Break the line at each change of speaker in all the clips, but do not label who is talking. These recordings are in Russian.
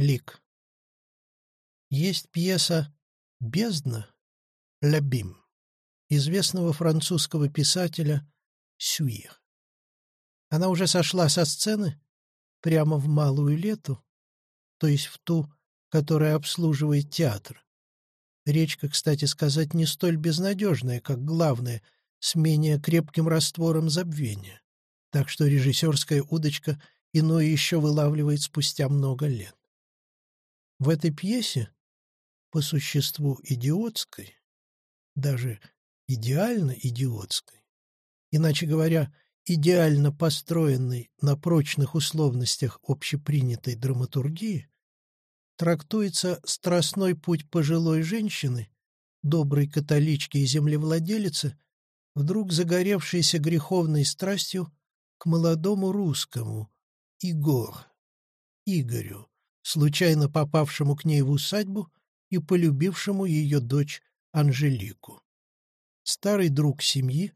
Лик. Есть пьеса «Бездна» Лабим известного французского писателя Сюир. Она уже сошла со сцены прямо в Малую Лету, то есть в ту, которая обслуживает театр. Речка, кстати сказать, не столь безнадежная, как главная, с менее крепким раствором забвения. Так что режиссерская удочка иное еще вылавливает спустя много лет. В этой пьесе, по существу идиотской, даже идеально идиотской, иначе говоря, идеально построенной на прочных условностях общепринятой драматургии, трактуется страстной путь пожилой женщины, доброй католички и землевладелицы, вдруг загоревшейся греховной страстью к молодому русскому, Игор, Игорю, случайно попавшему к ней в усадьбу и полюбившему ее дочь Анжелику. Старый друг семьи,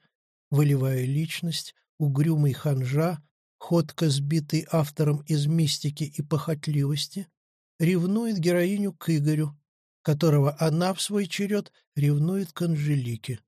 волевая личность, угрюмый ханжа, ходко сбитый автором из мистики и похотливости, ревнует героиню к Игорю, которого она, в свой черед, ревнует к Анжелике.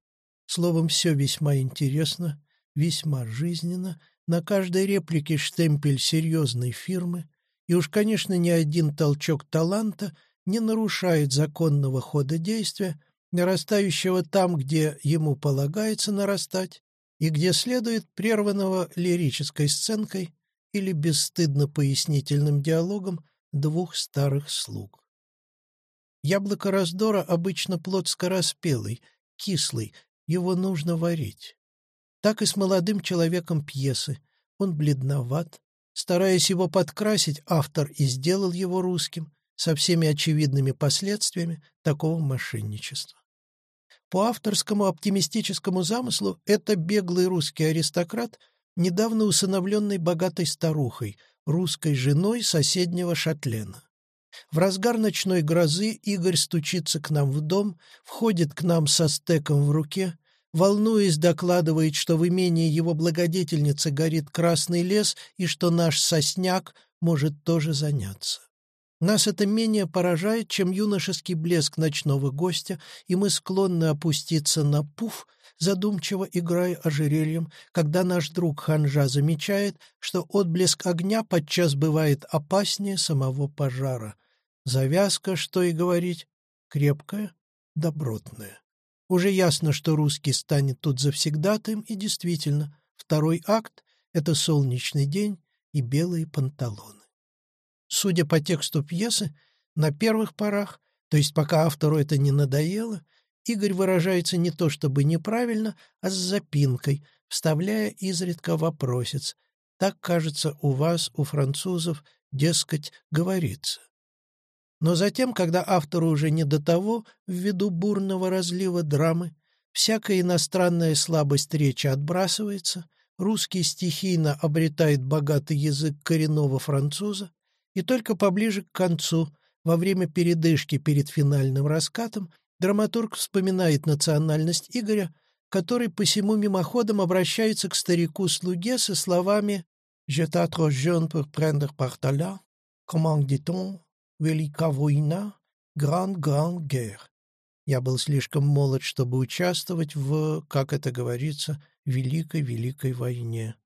Словом, все весьма интересно, весьма жизненно, на каждой реплике штемпель серьезной фирмы, и уж, конечно, ни один толчок таланта не нарушает законного хода действия, нарастающего там, где ему полагается нарастать, и где следует прерванного лирической сценкой или бесстыдно пояснительным диалогом двух старых слуг. Яблоко раздора обычно плод скороспелый, кислый, его нужно варить. Так и с молодым человеком пьесы. Он бледноват. Стараясь его подкрасить, автор и сделал его русским, со всеми очевидными последствиями такого мошенничества. По авторскому оптимистическому замыслу это беглый русский аристократ, недавно усыновленный богатой старухой, русской женой соседнего шатлена. В разгар ночной грозы Игорь стучится к нам в дом, входит к нам со стеком в руке, волнуясь, докладывает, что в имении его благодетельницы горит красный лес и что наш сосняк может тоже заняться. Нас это менее поражает, чем юношеский блеск ночного гостя, и мы склонны опуститься на пуф, задумчиво играя ожерельем, когда наш друг Ханжа замечает, что отблеск огня подчас бывает опаснее самого пожара. Завязка, что и говорить, крепкая, добротная. Уже ясно, что русский станет тут завсегдатаем, и действительно, второй акт — это солнечный день и белые панталоны. Судя по тексту пьесы, на первых порах, то есть пока автору это не надоело, Игорь выражается не то чтобы неправильно, а с запинкой, вставляя изредка вопросец. Так, кажется, у вас, у французов, дескать, говорится. Но затем, когда автору уже не до того, ввиду бурного разлива драмы, всякая иностранная слабость речи отбрасывается, русский стихийно обретает богатый язык коренного француза, и только поближе к концу, во время передышки перед финальным раскатом, драматург вспоминает национальность Игоря, который посему мимоходом обращается к старику-слуге со словами «J'étais trop jeune pour prendre la, comment dit-on, велика война, гранд-гранд гер». Я был слишком молод, чтобы участвовать в, как это говорится, великой-великой войне.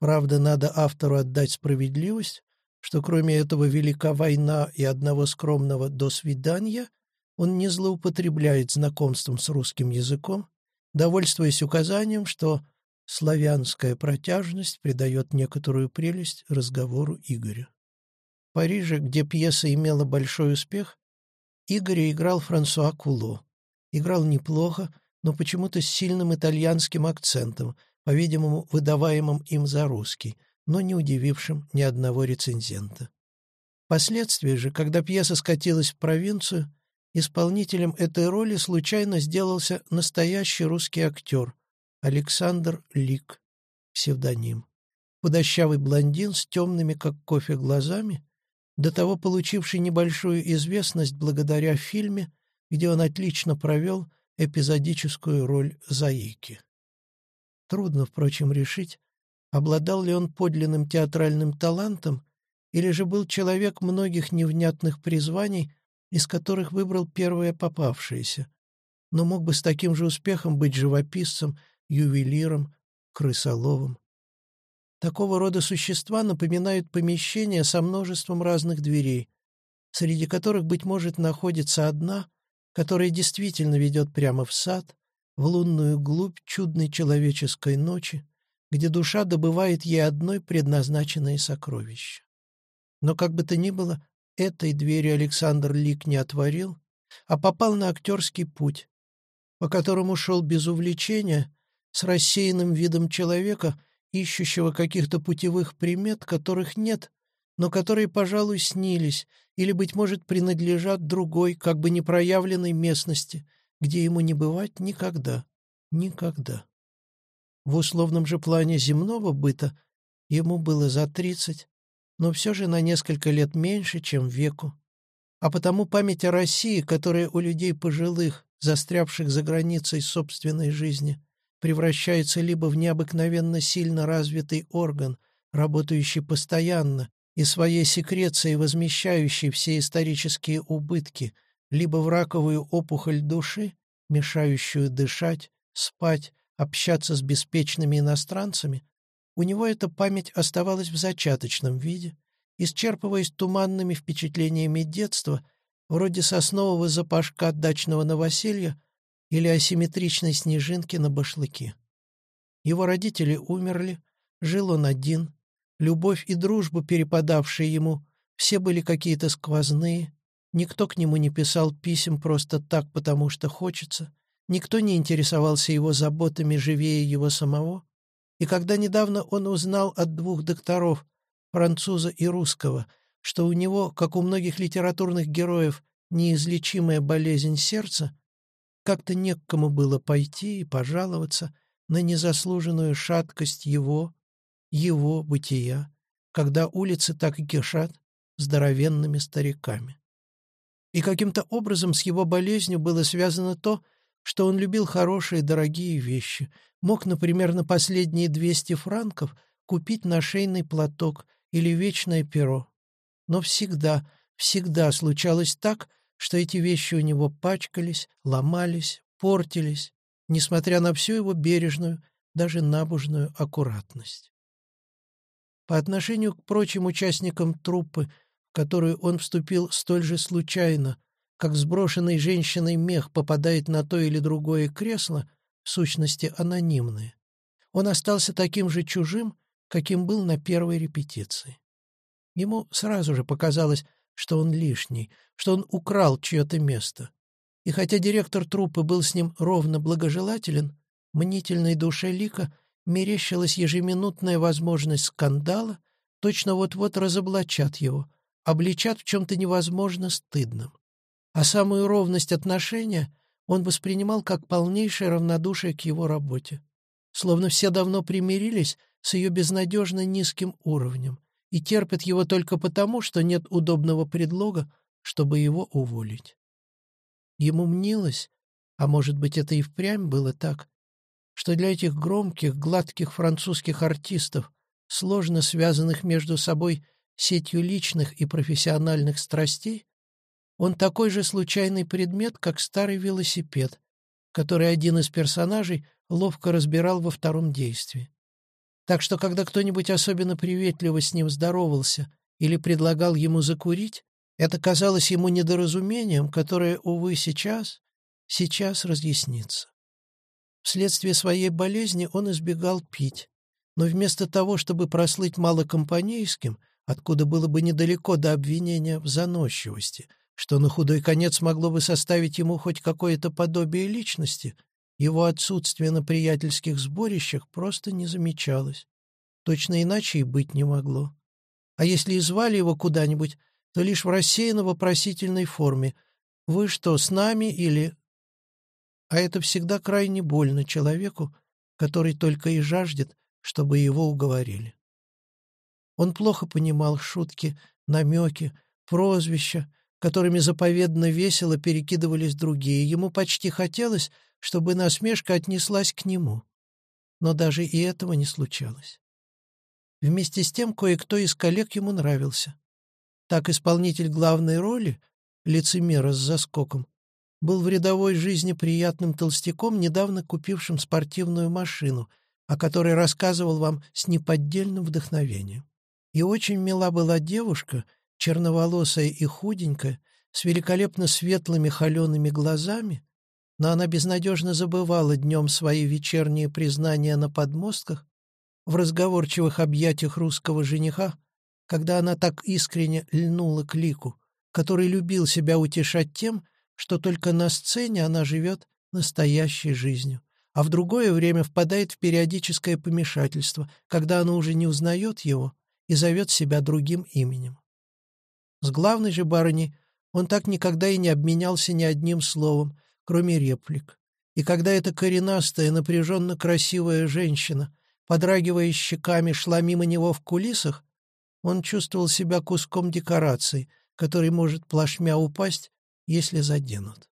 Правда, надо автору отдать справедливость, что кроме этого велика война и одного скромного «до свидания» он не злоупотребляет знакомством с русским языком, довольствуясь указанием, что славянская протяжность придает некоторую прелесть разговору Игоря. Париже, где пьеса имела большой успех, Игоря играл Франсуа Куло. Играл неплохо, но почему-то с сильным итальянским акцентом, по-видимому, выдаваемым им за русский — но не удивившим ни одного рецензента. Впоследствии же, когда пьеса скатилась в провинцию, исполнителем этой роли случайно сделался настоящий русский актер Александр Лик, псевдоним. Худощавый блондин с темными, как кофе, глазами, до того получивший небольшую известность благодаря фильме, где он отлично провел эпизодическую роль Заики. Трудно, впрочем, решить, Обладал ли он подлинным театральным талантом или же был человек многих невнятных призваний, из которых выбрал первое попавшееся, но мог бы с таким же успехом быть живописцем, ювелиром, крысоловом. Такого рода существа напоминают помещения со множеством разных дверей, среди которых, быть может, находится одна, которая действительно ведет прямо в сад, в лунную глубь чудной человеческой ночи, где душа добывает ей одной предназначенное сокровище. Но как бы то ни было, этой двери Александр Лик не отворил, а попал на актерский путь, по которому шел без увлечения, с рассеянным видом человека, ищущего каких-то путевых примет, которых нет, но которые, пожалуй, снились или, быть может, принадлежат другой, как бы непроявленной местности, где ему не бывать никогда, никогда. В условном же плане земного быта ему было за тридцать, но все же на несколько лет меньше, чем веку. А потому память о России, которая у людей пожилых, застрявших за границей собственной жизни, превращается либо в необыкновенно сильно развитый орган, работающий постоянно и своей секрецией возмещающий все исторические убытки, либо в раковую опухоль души, мешающую дышать, спать, общаться с беспечными иностранцами, у него эта память оставалась в зачаточном виде, исчерпываясь туманными впечатлениями детства, вроде соснового запашка дачного новоселья или асимметричной снежинки на башлыке. Его родители умерли, жил он один, любовь и дружба, перепадавшие ему, все были какие-то сквозные, никто к нему не писал писем просто так, потому что хочется, никто не интересовался его заботами живее его самого, и когда недавно он узнал от двух докторов, француза и русского, что у него, как у многих литературных героев, неизлечимая болезнь сердца, как-то не к кому было пойти и пожаловаться на незаслуженную шаткость его, его бытия, когда улицы так и кишат здоровенными стариками. И каким-то образом с его болезнью было связано то, что он любил хорошие дорогие вещи, мог, например, на последние 200 франков купить нашейный платок или вечное перо. Но всегда, всегда случалось так, что эти вещи у него пачкались, ломались, портились, несмотря на всю его бережную, даже набожную аккуратность. По отношению к прочим участникам труппы, в которую он вступил столь же случайно, как сброшенный женщиной мех попадает на то или другое кресло, в сущности анонимные. Он остался таким же чужим, каким был на первой репетиции. Ему сразу же показалось, что он лишний, что он украл чье-то место. И хотя директор труппы был с ним ровно благожелателен, мнительной душе Лика мерещилась ежеминутная возможность скандала, точно вот-вот разоблачат его, обличат в чем-то невозможно стыдном а самую ровность отношения он воспринимал как полнейшее равнодушие к его работе. Словно все давно примирились с ее безнадежно низким уровнем и терпят его только потому, что нет удобного предлога, чтобы его уволить. Ему мнилось, а может быть это и впрямь было так, что для этих громких, гладких французских артистов, сложно связанных между собой сетью личных и профессиональных страстей, он такой же случайный предмет, как старый велосипед, который один из персонажей ловко разбирал во втором действии. Так что, когда кто-нибудь особенно приветливо с ним здоровался или предлагал ему закурить, это казалось ему недоразумением, которое, увы, сейчас, сейчас разъяснится. Вследствие своей болезни он избегал пить, но вместо того, чтобы прослыть малокомпанейским, откуда было бы недалеко до обвинения в заносчивости, что на худой конец могло бы составить ему хоть какое-то подобие личности, его отсутствие на приятельских сборищах просто не замечалось. Точно иначе и быть не могло. А если и звали его куда-нибудь, то лишь в рассеянно-вопросительной форме. «Вы что, с нами?» или А это всегда крайне больно человеку, который только и жаждет, чтобы его уговорили. Он плохо понимал шутки, намеки, прозвища, которыми заповедно весело перекидывались другие. Ему почти хотелось, чтобы насмешка отнеслась к нему. Но даже и этого не случалось. Вместе с тем кое-кто из коллег ему нравился. Так исполнитель главной роли, лицемера с заскоком, был в рядовой жизни приятным толстяком, недавно купившим спортивную машину, о которой рассказывал вам с неподдельным вдохновением. И очень мила была девушка, черноволосая и худенькая, с великолепно светлыми холеными глазами, но она безнадежно забывала днем свои вечерние признания на подмостках, в разговорчивых объятиях русского жениха, когда она так искренне льнула к лику, который любил себя утешать тем, что только на сцене она живет настоящей жизнью, а в другое время впадает в периодическое помешательство, когда она уже не узнает его и зовет себя другим именем. С главной же барыней он так никогда и не обменялся ни одним словом, кроме реплик. И когда эта коренастая, напряженно красивая женщина, подрагивая щеками, шла мимо него в кулисах, он чувствовал себя куском декорации, который может плашмя упасть, если заденут.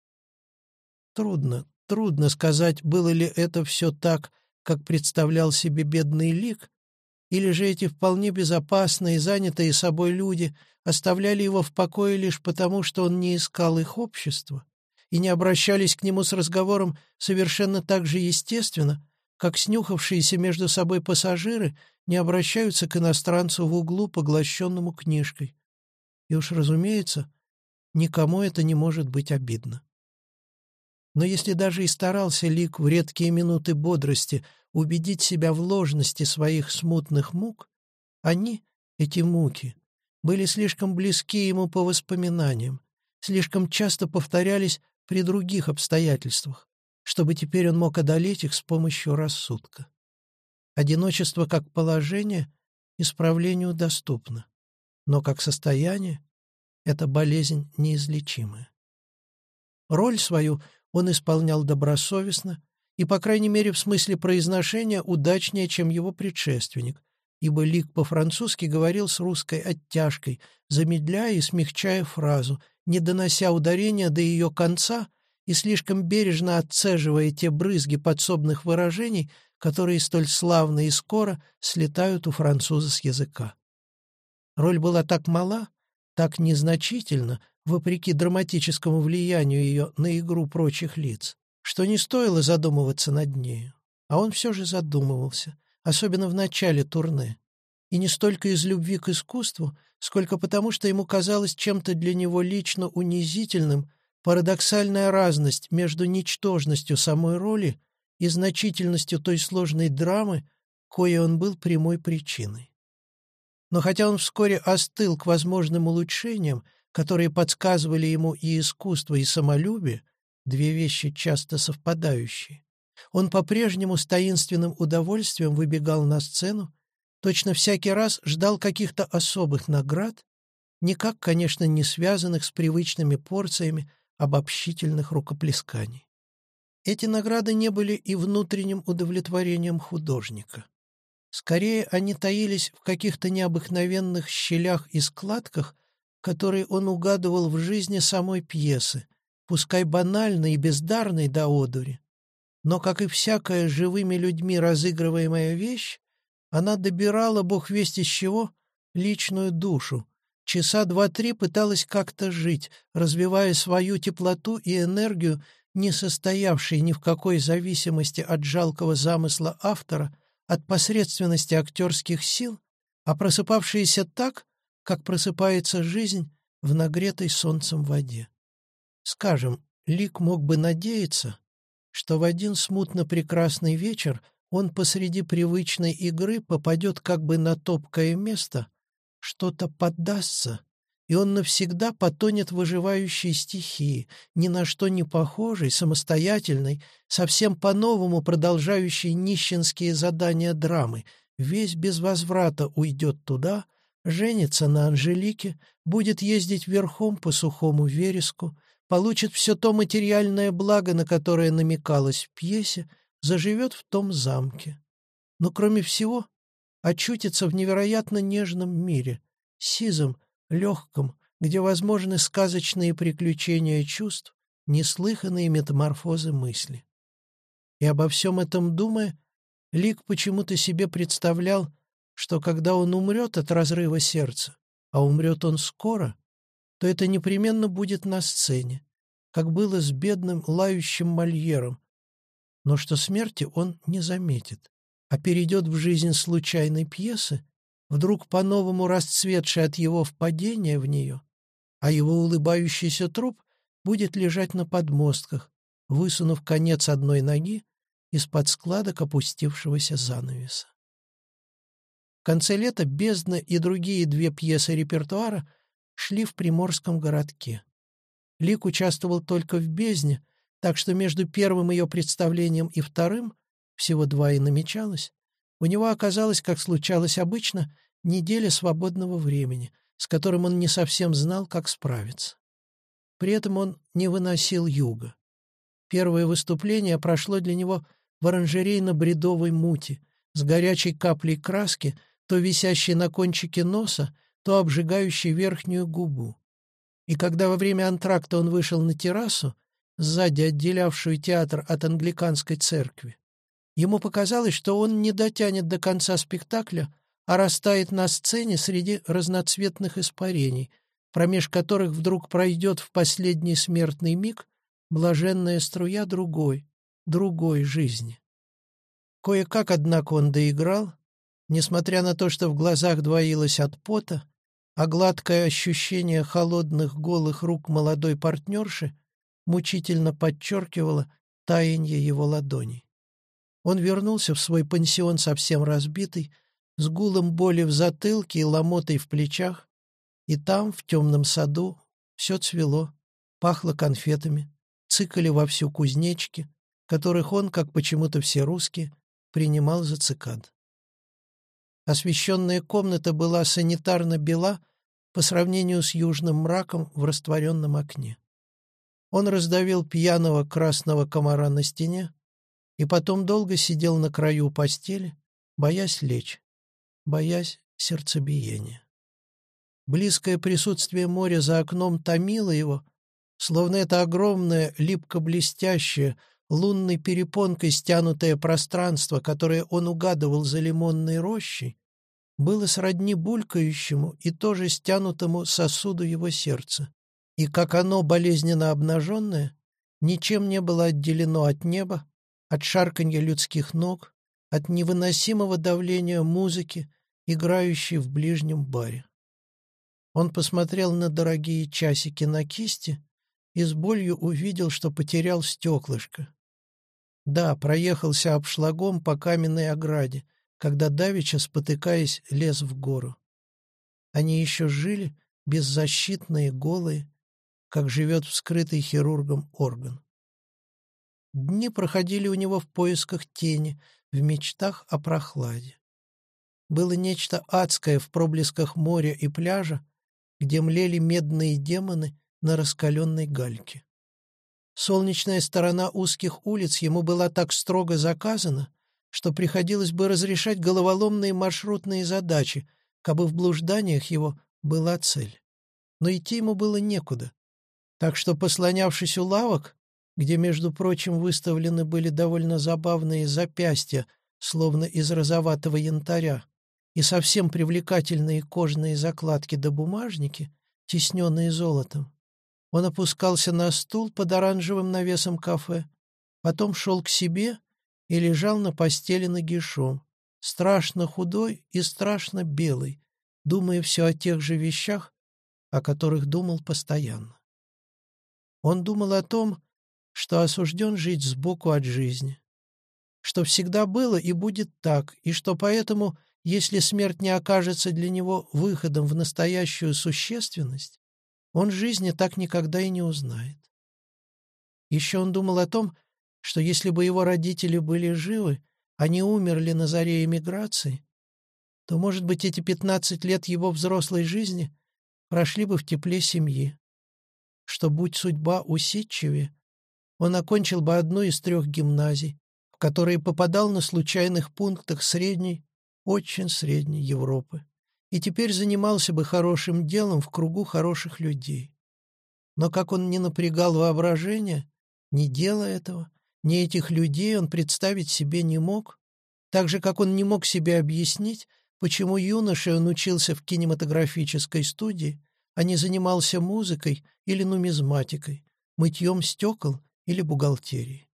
Трудно, трудно сказать, было ли это все так, как представлял себе бедный лик, или же эти вполне безопасные, занятые собой люди оставляли его в покое лишь потому, что он не искал их общества, и не обращались к нему с разговором совершенно так же естественно, как снюхавшиеся между собой пассажиры не обращаются к иностранцу в углу, поглощенному книжкой. И уж, разумеется, никому это не может быть обидно. Но если даже и старался Лик в редкие минуты бодрости убедить себя в ложности своих смутных мук, они, эти муки, были слишком близки ему по воспоминаниям, слишком часто повторялись при других обстоятельствах, чтобы теперь он мог одолеть их с помощью рассудка. Одиночество как положение исправлению доступно, но как состояние — это болезнь неизлечимая. Роль свою он исполнял добросовестно и, по крайней мере, в смысле произношения, удачнее, чем его предшественник, ибо Лик по-французски говорил с русской оттяжкой, замедляя и смягчая фразу, не донося ударения до ее конца и слишком бережно отцеживая те брызги подсобных выражений, которые столь славно и скоро слетают у француза с языка. Роль была так мала, так незначительна, вопреки драматическому влиянию ее на игру прочих лиц, что не стоило задумываться над нею. А он все же задумывался, особенно в начале турне. И не столько из любви к искусству, сколько потому, что ему казалось чем-то для него лично унизительным парадоксальная разность между ничтожностью самой роли и значительностью той сложной драмы, кое он был прямой причиной. Но хотя он вскоре остыл к возможным улучшениям, которые подсказывали ему и искусство, и самолюбие, две вещи часто совпадающие, он по-прежнему с таинственным удовольствием выбегал на сцену, точно всякий раз ждал каких-то особых наград, никак, конечно, не связанных с привычными порциями обобщительных рукоплесканий. Эти награды не были и внутренним удовлетворением художника. Скорее, они таились в каких-то необыкновенных щелях и складках, которые он угадывал в жизни самой пьесы, пускай банальной и бездарной до одури. Но, как и всякая живыми людьми разыгрываемая вещь, она добирала, бог весть из чего, личную душу. Часа два-три пыталась как-то жить, развивая свою теплоту и энергию, не состоявшие ни в какой зависимости от жалкого замысла автора, от посредственности актерских сил, а просыпавшиеся так, как просыпается жизнь в нагретой солнцем воде. Скажем, Лик мог бы надеяться, что в один смутно прекрасный вечер он посреди привычной игры попадет как бы на топкое место, что-то поддастся, и он навсегда потонет в выживающей стихии, ни на что не похожей, самостоятельной, совсем по-новому продолжающей нищенские задания драмы, весь без возврата уйдет туда, женится на Анжелике, будет ездить верхом по сухому вереску, получит все то материальное благо, на которое намекалось в пьесе, заживет в том замке. Но кроме всего, очутится в невероятно нежном мире, сизом, легком, где возможны сказочные приключения чувств, неслыханные метаморфозы мысли. И обо всем этом думая, Лик почему-то себе представлял, что когда он умрет от разрыва сердца, а умрет он скоро, то это непременно будет на сцене, как было с бедным лающим Мольером, но что смерти он не заметит, а перейдет в жизнь случайной пьесы, вдруг по-новому расцветшей от его впадения в нее, а его улыбающийся труп будет лежать на подмостках, высунув конец одной ноги из-под складок опустившегося занавеса. В конце лета «Бездна» и другие две пьесы репертуара шли в приморском городке. Лик участвовал только в «Бездне», так что между первым ее представлением и вторым, всего два и намечалось, у него оказалось, как случалось обычно, неделя свободного времени, с которым он не совсем знал, как справиться. При этом он не выносил юга. Первое выступление прошло для него в оранжерейно-бредовой мути, с горячей каплей краски, то висящей на кончике носа, то обжигающей верхнюю губу. И когда во время антракта он вышел на террасу, сзади отделявшую театр от англиканской церкви, ему показалось, что он не дотянет до конца спектакля, а растает на сцене среди разноцветных испарений, промеж которых вдруг пройдет в последний смертный миг блаженная струя другой, другой жизни. Кое-как, однако, он доиграл, несмотря на то, что в глазах двоилось от пота, а гладкое ощущение холодных голых рук молодой партнерши мучительно подчеркивало таяние его ладоней. Он вернулся в свой пансион совсем разбитый, с гулом боли в затылке и ломотой в плечах, и там, в темном саду, все цвело, пахло конфетами, цикали вовсю кузнечки, которых он, как почему-то все русские, принимал за цикад. Освещенная комната была санитарно бела по сравнению с южным мраком в растворенном окне. Он раздавил пьяного красного комара на стене и потом долго сидел на краю постели, боясь лечь, боясь сердцебиения. Близкое присутствие моря за окном томило его, словно это огромное, липко-блестящее, лунной перепонкой стянутое пространство, которое он угадывал за лимонной рощей, было сродни булькающему и тоже стянутому сосуду его сердца. И как оно, болезненно обнаженное, ничем не было отделено от неба, от шарканья людских ног, от невыносимого давления музыки, играющей в ближнем баре. Он посмотрел на дорогие часики на кисти и с болью увидел, что потерял стеклышко. Да, проехался обшлагом по каменной ограде, когда Давича, спотыкаясь, лез в гору. Они еще жили, беззащитные, голые, как живет вскрытый хирургом орган. Дни проходили у него в поисках тени, в мечтах о прохладе. Было нечто адское в проблесках моря и пляжа, где млели медные демоны на раскаленной гальке. Солнечная сторона узких улиц ему была так строго заказана, что приходилось бы разрешать головоломные маршрутные задачи, кабы в блужданиях его была цель. Но идти ему было некуда. Так что, послонявшись у лавок, где, между прочим, выставлены были довольно забавные запястья, словно из розоватого янтаря, и совсем привлекательные кожаные закладки да бумажники, тесненные золотом, он опускался на стул под оранжевым навесом кафе, потом шел к себе и лежал на постели нагишом, страшно худой и страшно белый, думая все о тех же вещах, о которых думал постоянно. Он думал о том, что осужден жить сбоку от жизни, что всегда было и будет так, и что поэтому, если смерть не окажется для него выходом в настоящую существенность, он жизни так никогда и не узнает. Еще он думал о том, что если бы его родители были живы, они умерли на заре эмиграции, то, может быть, эти пятнадцать лет его взрослой жизни прошли бы в тепле семьи, что, будь судьба усидчивее, он окончил бы одну из трех гимназий, в которые попадал на случайных пунктах средней, очень средней Европы и теперь занимался бы хорошим делом в кругу хороших людей. Но как он не напрягал воображение, не делая этого, ни этих людей он представить себе не мог, так же, как он не мог себе объяснить, почему юношей он учился в кинематографической студии, а не занимался музыкой или нумизматикой, мытьем стекол или бухгалтерией.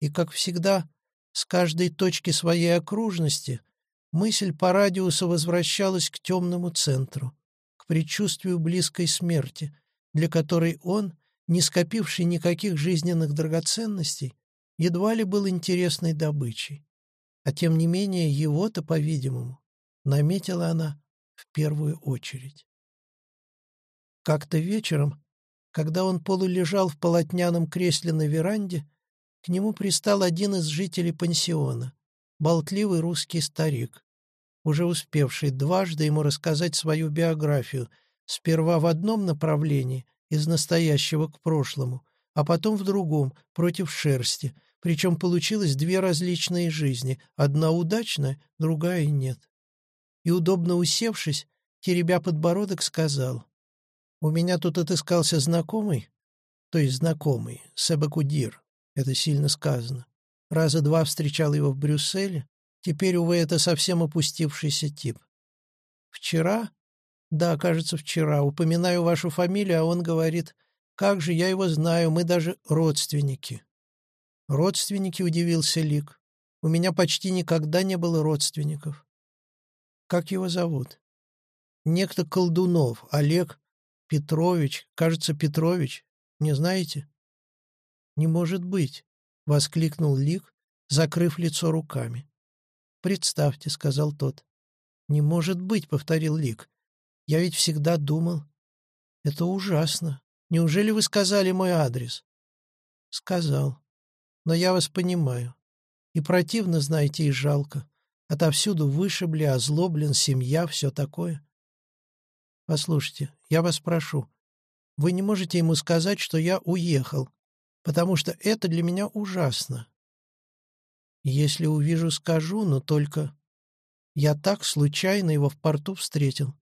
И, как всегда, с каждой точки своей окружности мысль по радиусу возвращалась к темному центру, к предчувствию близкой смерти, для которой он, не скопивший никаких жизненных драгоценностей, едва ли был интересной добычей. А тем не менее его-то, по-видимому, наметила она в первую очередь. Как-то вечером, когда он полулежал в полотняном кресле на веранде, к нему пристал один из жителей пансиона, болтливый русский старик, уже успевший дважды ему рассказать свою биографию, сперва в одном направлении, из настоящего к прошлому, а потом в другом, против шерсти, причем получилось две различные жизни, одна удачная, другая нет. И, удобно усевшись, теребя подбородок, сказал, «У меня тут отыскался знакомый, то есть знакомый, Себакудир, это сильно сказано. Раза два встречал его в Брюсселе, теперь, увы, это совсем опустившийся тип. Вчера «Да, кажется, вчера. Упоминаю вашу фамилию, а он говорит, как же, я его знаю, мы даже родственники». «Родственники?» — удивился Лик. «У меня почти никогда не было родственников». «Как его зовут?» «Некто Колдунов, Олег Петрович, кажется, Петрович. Не знаете?» «Не может быть!» — воскликнул Лик, закрыв лицо руками. «Представьте», — сказал тот. «Не может быть», — повторил Лик. Я ведь всегда думал. Это ужасно. Неужели вы сказали мой адрес? Сказал. Но я вас понимаю. И противно, знаете, и жалко. Отовсюду вышибли, озлоблен, семья, все такое. Послушайте, я вас прошу, вы не можете ему сказать, что я уехал, потому что это для меня ужасно. Если увижу, скажу, но только... Я так случайно его в порту встретил.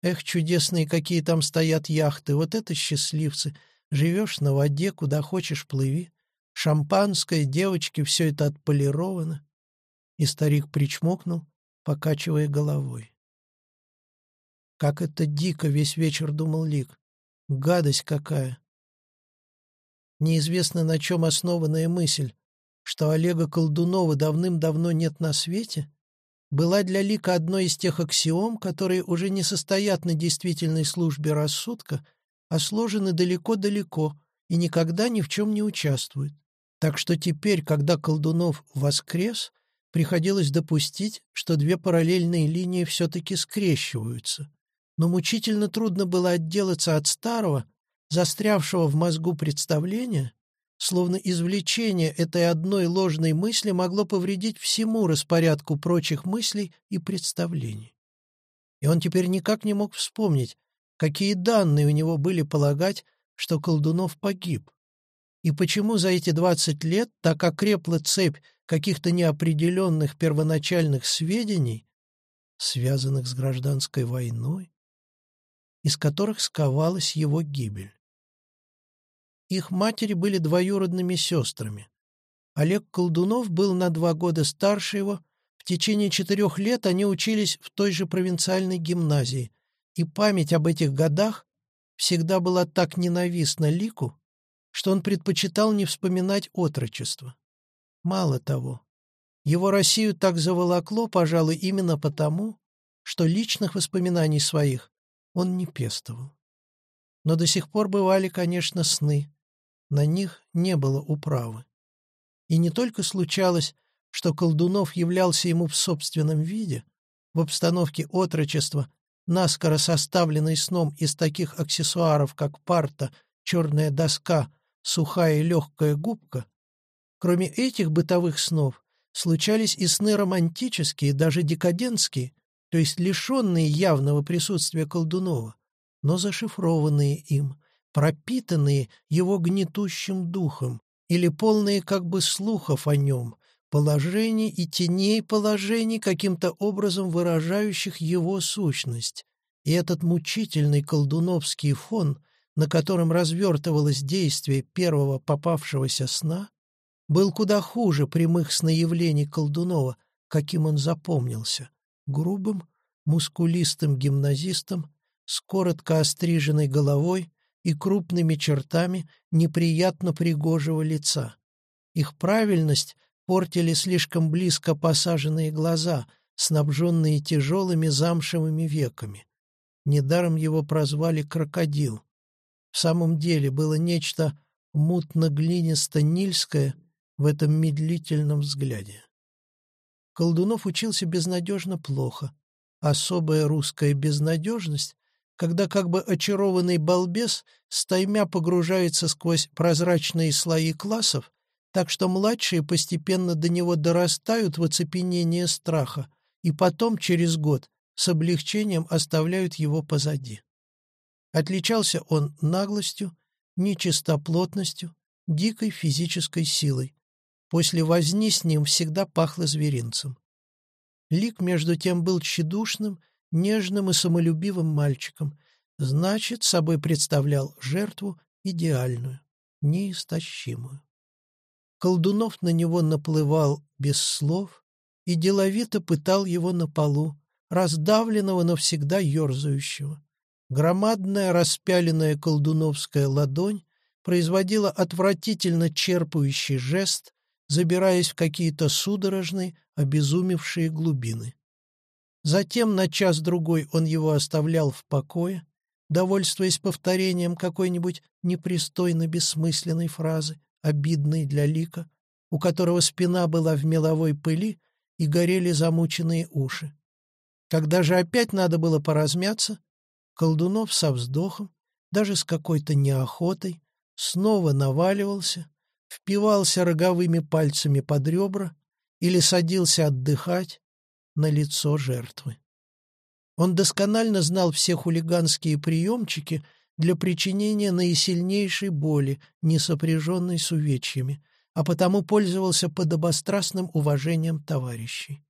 Эх, чудесные какие там стоят яхты, вот это счастливцы. Живешь на воде, куда хочешь плыви. Шампанское, девочки, все это отполировано. И старик причмокнул, покачивая головой. Как это дико, весь вечер думал Лик. Гадость какая. Неизвестно, на чем основанная мысль, что Олега Колдунова давным-давно нет на свете, была для Лика одной из тех аксиом, которые уже не состоят на действительной службе рассудка, а сложены далеко-далеко и никогда ни в чем не участвуют. Так что теперь, когда Колдунов воскрес, приходилось допустить, что две параллельные линии все-таки скрещиваются. Но мучительно трудно было отделаться от старого, застрявшего в мозгу представления, словно извлечение этой одной ложной мысли могло повредить всему распорядку прочих мыслей и представлений. И он теперь никак не мог вспомнить, какие данные у него были полагать, что Колдунов погиб, и почему за эти двадцать лет так окрепла цепь каких-то неопределенных первоначальных сведений, связанных с гражданской войной, из которых сковалась его гибель. Их матери были двоюродными сестрами. Олег Колдунов был на два года старше его, в течение четырех лет они учились в той же провинциальной гимназии, и память об этих годах всегда была так ненавистна Лику, что он предпочитал не вспоминать отрочество. Мало того, его Россию так заволокло, пожалуй, именно потому, что личных воспоминаний своих он не пестовал. Но до сих пор бывали, конечно, сны, на них не было управы. И не только случалось, что Колдунов являлся ему в собственном виде, в обстановке отрочества, наскоро составленной сном из таких аксессуаров, как парта, черная доска, сухая и легкая губка, кроме этих бытовых снов, случались и сны романтические, даже декадентские, то есть лишенные явного присутствия Колдунова, но зашифрованные им, пропитанные его гнетущим духом или полные как бы слухов о нем, положений и теней положений, каким-то образом выражающих его сущность. И этот мучительный колдуновский фон, на котором развертывалось действие первого попавшегося сна, был куда хуже прямых сноявлений Колдунова, каким он запомнился, грубым, мускулистым гимназистом с коротко остриженной головой и крупными чертами неприятно пригожего лица. Их правильность портили слишком близко посаженные глаза, снабженные тяжелыми замшевыми веками. Недаром его прозвали «крокодил». В самом деле было нечто мутно-глинисто-нильское в этом медлительном взгляде. Колдунов учился безнадежно плохо. Особая русская безнадежность, когда как бы очарованный балбес стаймя погружается сквозь прозрачные слои классов, так что младшие постепенно до него дорастают в оцепенение страха, и потом, через год, с облегчением оставляют его позади. Отличался он наглостью, нечистоплотностью, дикой физической силой. После возни с ним всегда пахло зверинцем. Лик, между тем, был тщедушным, нежным и самолюбивым мальчиком, значит, собой представлял жертву идеальную, неистощимую. Колдунов на него наплывал без слов и деловито пытал его на полу, раздавленного навсегда ерзающего. Громадная распяленная колдуновская ладонь производила отвратительно черпающий жест, забираясь в какие-то судорожные, обезумевшие глубины. Затем на час-другой он его оставлял в покое, довольствуясь повторением какой-нибудь непристойно бессмысленной фразы, обидный для лика, у которого спина была в меловой пыли и горели замученные уши. Когда же опять надо было поразмяться, Колдунов со вздохом, даже с какой-то неохотой, снова наваливался, впивался роговыми пальцами под ребра или садился отдыхать на лицо жертвы. Он досконально знал все хулиганские приемчики, для причинения наисильнейшей боли, не сопряженной с увечьями, а потому пользовался подобострастным уважением товарищей.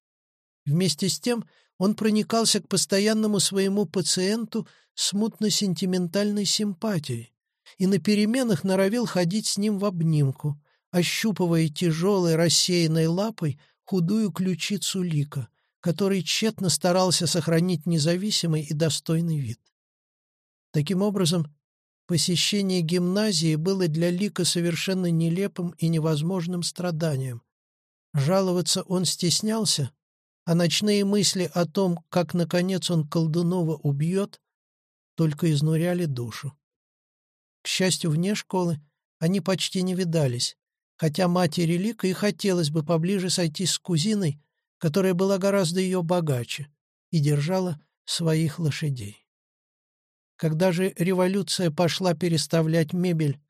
Вместе с тем он проникался к постоянному своему пациенту смутно-сентиментальной симпатией и на переменах норовил ходить с ним в обнимку, ощупывая тяжелой рассеянной лапой худую ключицу лика, который тщетно старался сохранить независимый и достойный вид. Таким образом, посещение гимназии было для Лика совершенно нелепым и невозможным страданием. Жаловаться он стеснялся, а ночные мысли о том, как, наконец, он Колдунова убьет, только изнуряли душу. К счастью, вне школы они почти не видались, хотя матери Лика и хотелось бы поближе сойтись с кузиной, которая была гораздо ее богаче и держала своих лошадей. Когда же революция пошла переставлять мебель,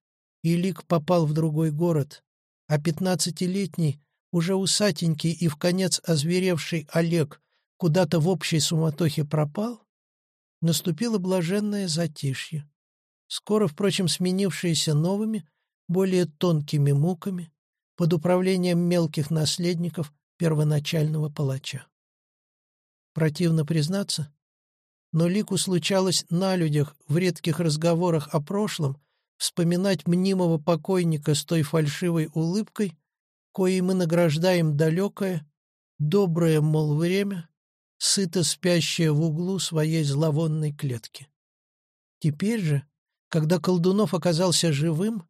и Лик попал в другой город, а пятнадцатилетний, уже усатенький и в конец озверевший Олег куда-то в общей суматохе пропал, наступило блаженное затишье, скоро, впрочем, сменившееся новыми, более тонкими муками под управлением мелких наследников первоначального палача. Противно признаться, но Лику случалось на людях в редких разговорах о прошлом вспоминать мнимого покойника с той фальшивой улыбкой, коей мы награждаем далекое, доброе, мол, время, сыто спящее в углу своей зловонной клетки. Теперь же, когда Колдунов оказался живым,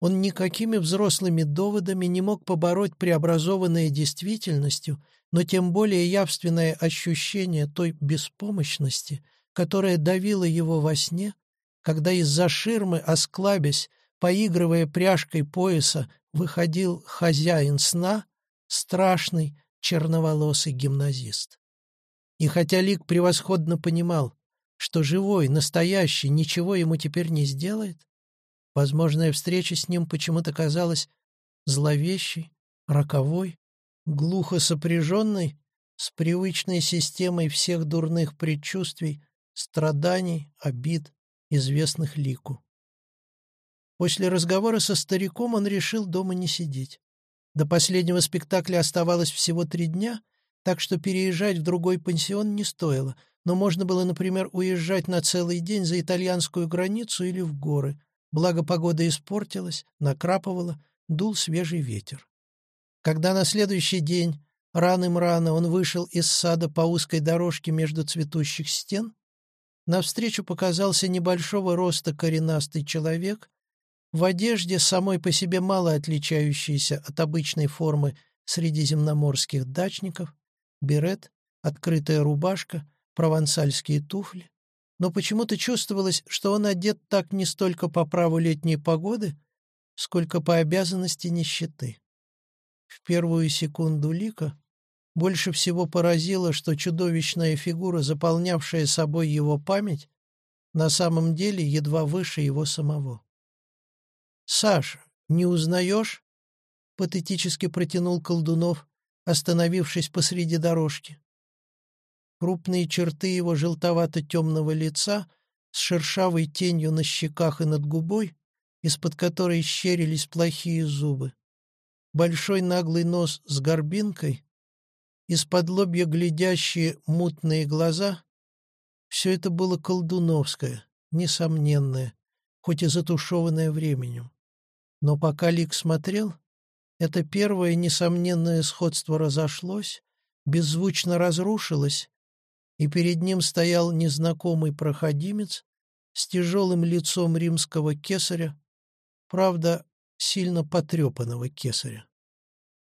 он никакими взрослыми доводами не мог побороть преобразованное действительностью, но тем более явственное ощущение той беспомощности, которая давила его во сне, когда из-за ширмы, осклабясь, поигрывая пряжкой пояса, выходил хозяин сна, страшный черноволосый гимназист. И хотя Лик превосходно понимал, что живой, настоящий, ничего ему теперь не сделает, Возможная встреча с ним почему-то казалась зловещей, роковой, глухо сопряженной с привычной системой всех дурных предчувствий, страданий, обид, известных лику. После разговора со стариком он решил дома не сидеть. До последнего спектакля оставалось всего три дня, так что переезжать в другой пансион не стоило, но можно было, например, уезжать на целый день за итальянскую границу или в горы — Благо погода испортилась, накрапывала, дул свежий ветер. Когда на следующий день Раным-рано он вышел из сада по узкой дорожке между цветущих стен. Навстречу показался небольшого роста коренастый человек в одежде, самой по себе мало отличающейся от обычной формы средиземноморских дачников, берет, открытая рубашка, провансальские туфли. Но почему-то чувствовалось, что он одет так не столько по праву летней погоды, сколько по обязанности нищеты. В первую секунду Лика больше всего поразило, что чудовищная фигура, заполнявшая собой его память, на самом деле едва выше его самого. «Саша, не узнаешь?» — патетически протянул Колдунов, остановившись посреди дорожки. Крупные черты его желтовато-темного лица с шершавой тенью на щеках и над губой, из-под которой щерились плохие зубы. Большой наглый нос с горбинкой, из-под лобья глядящие мутные глаза — все это было колдуновское, несомненное, хоть и затушеванное временем. Но пока Лик смотрел, это первое несомненное сходство разошлось, беззвучно разрушилось, и перед ним стоял незнакомый проходимец с тяжелым лицом римского кесаря, правда, сильно потрепанного кесаря.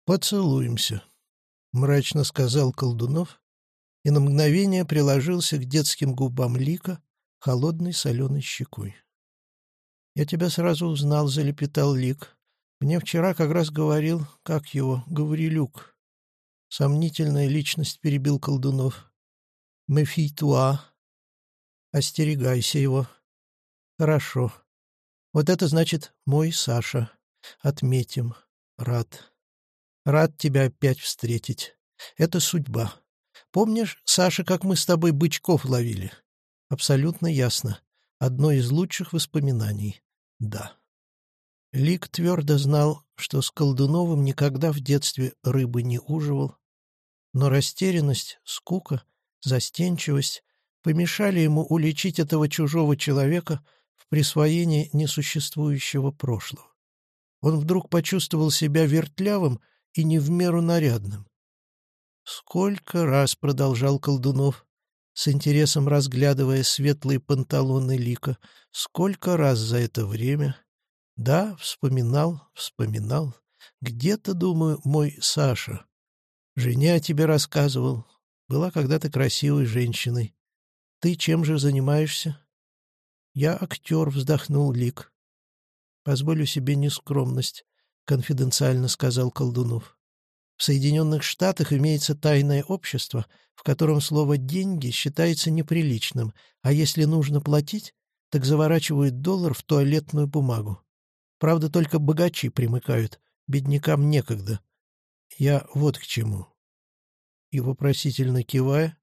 «Поцелуемся», — мрачно сказал Колдунов и на мгновение приложился к детским губам Лика холодной соленой щекой. «Я тебя сразу узнал», — залепетал Лик. «Мне вчера как раз говорил, как его, Гаврилюк». Сомнительная личность перебил Колдунов. «Мефитуа». «Остерегайся его». «Хорошо. Вот это значит «мой Саша». Отметим. Рад. Рад тебя опять встретить. Это судьба. Помнишь, Саша, как мы с тобой бычков ловили? Абсолютно ясно. Одно из лучших воспоминаний. Да. Лик твердо знал, что с Колдуновым никогда в детстве рыбы не уживал, но растерянность, скука, застенчивость помешали ему уличить этого чужого человека в присвоении несуществующего прошлого. Он вдруг почувствовал себя вертлявым и не в меру нарядным. «Сколько раз», — продолжал Колдунов, с интересом разглядывая светлые панталоны Лика, «сколько раз за это время...» «Да, вспоминал, вспоминал. Где-то, думаю, мой Саша. Жене о тебе рассказывал. Была когда-то красивой женщиной. Ты чем же занимаешься?» «Я актер», — вздохнул Лик. «Позволю себе нескромность конфиденциально сказал Колдунов. В Соединенных Штатах имеется тайное общество, в котором слово «деньги» считается неприличным, а если нужно платить, так заворачивают доллар в туалетную бумагу. Правда, только богачи примыкают, беднякам некогда. Я вот к чему. И вопросительно кивая,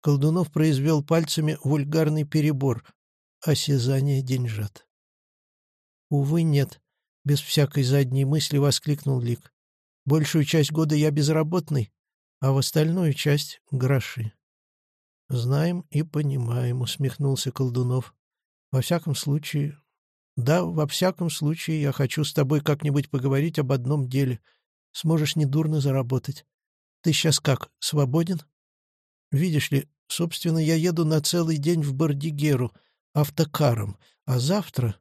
Колдунов произвел пальцами вульгарный перебор осязания деньжат. Увы, нет. Без всякой задней мысли воскликнул Лик. «Большую часть года я безработный, а в остальную часть — гроши». «Знаем и понимаем», — усмехнулся Колдунов. «Во всяком случае...» «Да, во всяком случае, я хочу с тобой как-нибудь поговорить об одном деле. Сможешь недурно заработать. Ты сейчас как, свободен?» «Видишь ли, собственно, я еду на целый день в Бардигеру автокаром, а завтра...»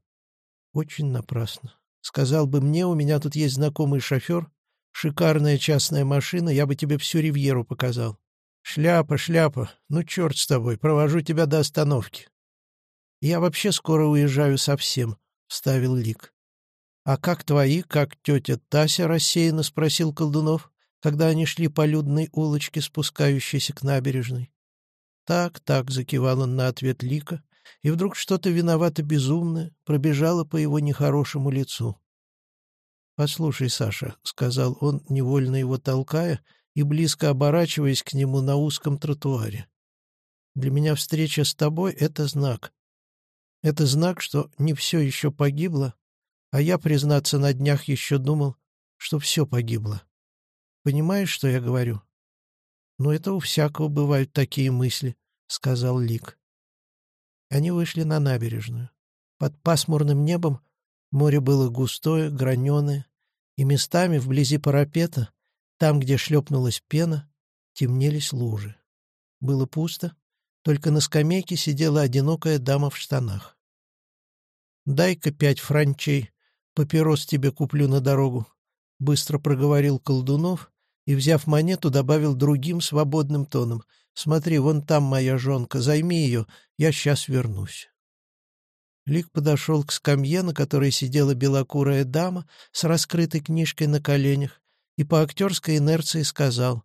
«Очень напрасно. Сказал бы мне, у меня тут есть знакомый шофер, шикарная частная машина, я бы тебе всю ривьеру показал. Шляпа, шляпа, ну черт с тобой, провожу тебя до остановки. Я вообще скоро уезжаю совсем, — вставил Лик. «А как твои, как тетя Тася?» — рассеянно спросил Колдунов, когда они шли по людной улочке, спускающейся к набережной. «Так, так», — закивал он на ответ Лика, и вдруг что-то виновато безумное пробежало по его нехорошему лицу. «Послушай, Саша», — сказал он, невольно его толкая и близко оборачиваясь к нему на узком тротуаре. «Для меня встреча с тобой — это знак. Это знак, что не все еще погибло, а я, признаться, на днях еще думал, что все погибло. Понимаешь, что я говорю?» «Ну, это у всякого бывают такие мысли», — сказал Лик. Они вышли на набережную. Под пасмурным небом море было густое, граненое, и местами вблизи парапета
Там, где шлепнулась пена, темнелись лужи. Было пусто, только на скамейке сидела одинокая дама в штанах. «Дай-ка пять франчей, папирос тебе куплю на дорогу», — быстро проговорил Колдунов и, взяв монету, добавил другим свободным тоном. «Смотри, вон там моя жонка, займи ее, я сейчас вернусь». Лик подошел к скамье, на которой сидела белокурая дама с раскрытой книжкой на коленях, и по актерской инерции сказал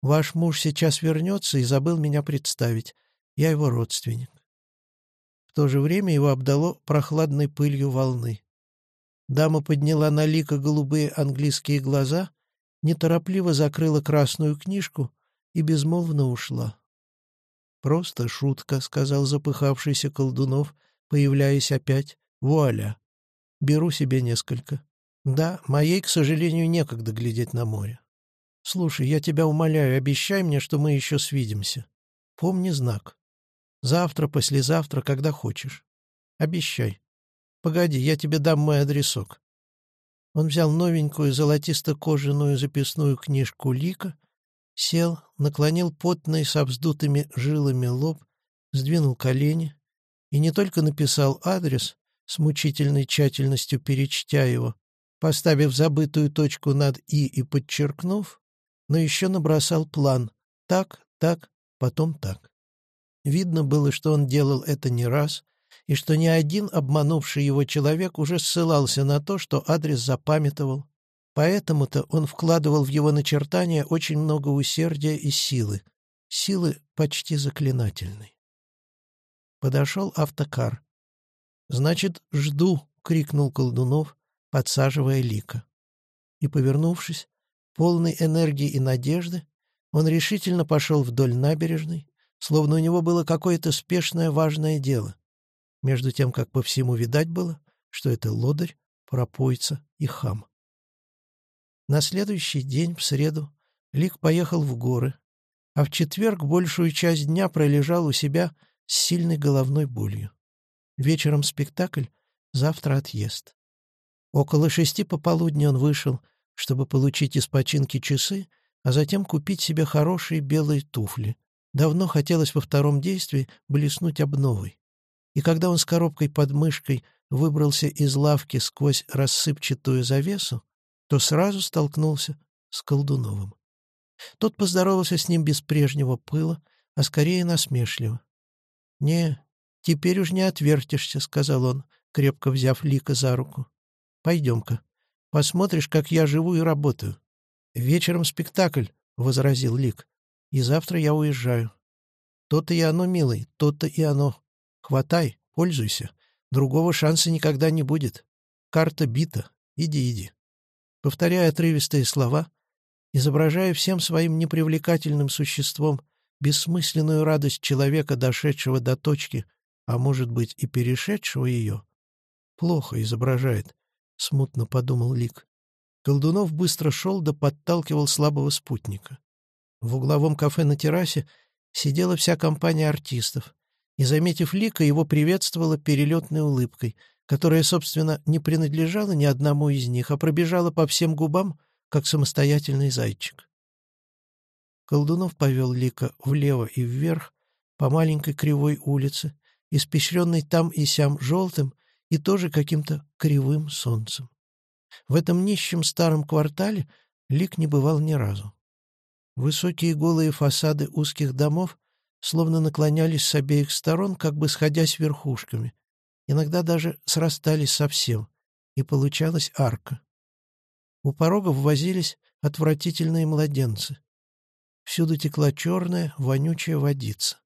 Ваш муж сейчас вернется и забыл меня представить. Я его родственник. В то же время его обдало прохладной пылью волны. Дама подняла на лика голубые английские глаза, неторопливо закрыла красную книжку и безмолвно ушла. «Просто шутка», — сказал запыхавшийся Колдунов, появляясь опять. «Вуаля! Беру себе несколько. Да, моей, к сожалению, некогда глядеть на море. Слушай, я тебя умоляю, обещай мне, что мы еще свидимся. Помни знак. Завтра, послезавтра, когда хочешь. Обещай. Погоди, я тебе дам мой адресок. Он взял новенькую золотисто-кожаную записную книжку Лика, сел, наклонил потный со вздутыми жилами лоб, сдвинул колени и не только написал адрес, с мучительной тщательностью перечтя его, поставив забытую точку над «и» и подчеркнув, но еще набросал план. Так, так, потом так. Видно было, что он делал это не раз, и что ни один обманувший его человек уже ссылался на то, что адрес запамятовал. Поэтому-то он вкладывал в его начертания очень много усердия и силы. Силы почти заклинательной. Подошел автокар. «Значит, жду!» — крикнул Колдунов, подсаживая Лика. И, повернувшись, Полный энергии и надежды, он решительно пошел вдоль набережной, словно у него было какое-то спешное важное дело, между тем, как по всему видать было, что это лодырь, пропойца и хам. На следующий день, в среду, Лик поехал в горы, а в четверг большую часть дня пролежал у себя с сильной головной болью. Вечером спектакль, завтра отъезд. Около шести пополудни он вышел чтобы получить из починки часы, а затем купить себе хорошие белые туфли. Давно хотелось во втором действии блеснуть обновой. И когда он с коробкой под мышкой выбрался из лавки сквозь рассыпчатую завесу, то сразу столкнулся с Колдуновым. Тот поздоровался с ним без прежнего пыла, а скорее насмешливо. «Не, теперь уж не отвертишься», — сказал он, крепко взяв Лика за руку. «Пойдем-ка, Посмотришь, как я живу и работаю. Вечером спектакль, — возразил Лик. И завтра я уезжаю. То-то и оно, милый, то-то и оно. Хватай, пользуйся. Другого шанса никогда не будет. Карта бита. Иди, иди. Повторяя отрывистые слова, изображая всем своим непривлекательным существом бессмысленную радость человека, дошедшего до точки, а может быть и перешедшего ее, плохо изображает, — смутно подумал Лик. Колдунов быстро шел да подталкивал слабого спутника. В угловом кафе на террасе сидела вся компания артистов, и, заметив Лика, его приветствовала перелетной улыбкой, которая, собственно, не принадлежала ни одному из них, а пробежала по всем губам, как самостоятельный зайчик. Колдунов повел Лика влево и вверх по маленькой кривой улице, испещренной там и сям желтым и тоже каким-то кривым солнцем. В этом нищем старом квартале Лик не бывал ни разу. Высокие голые фасады узких домов словно наклонялись с обеих сторон, как бы сходясь верхушками, иногда даже срастались совсем, и получалась арка. У порогов возились отвратительные младенцы. Всюду текла черная, вонючая водица.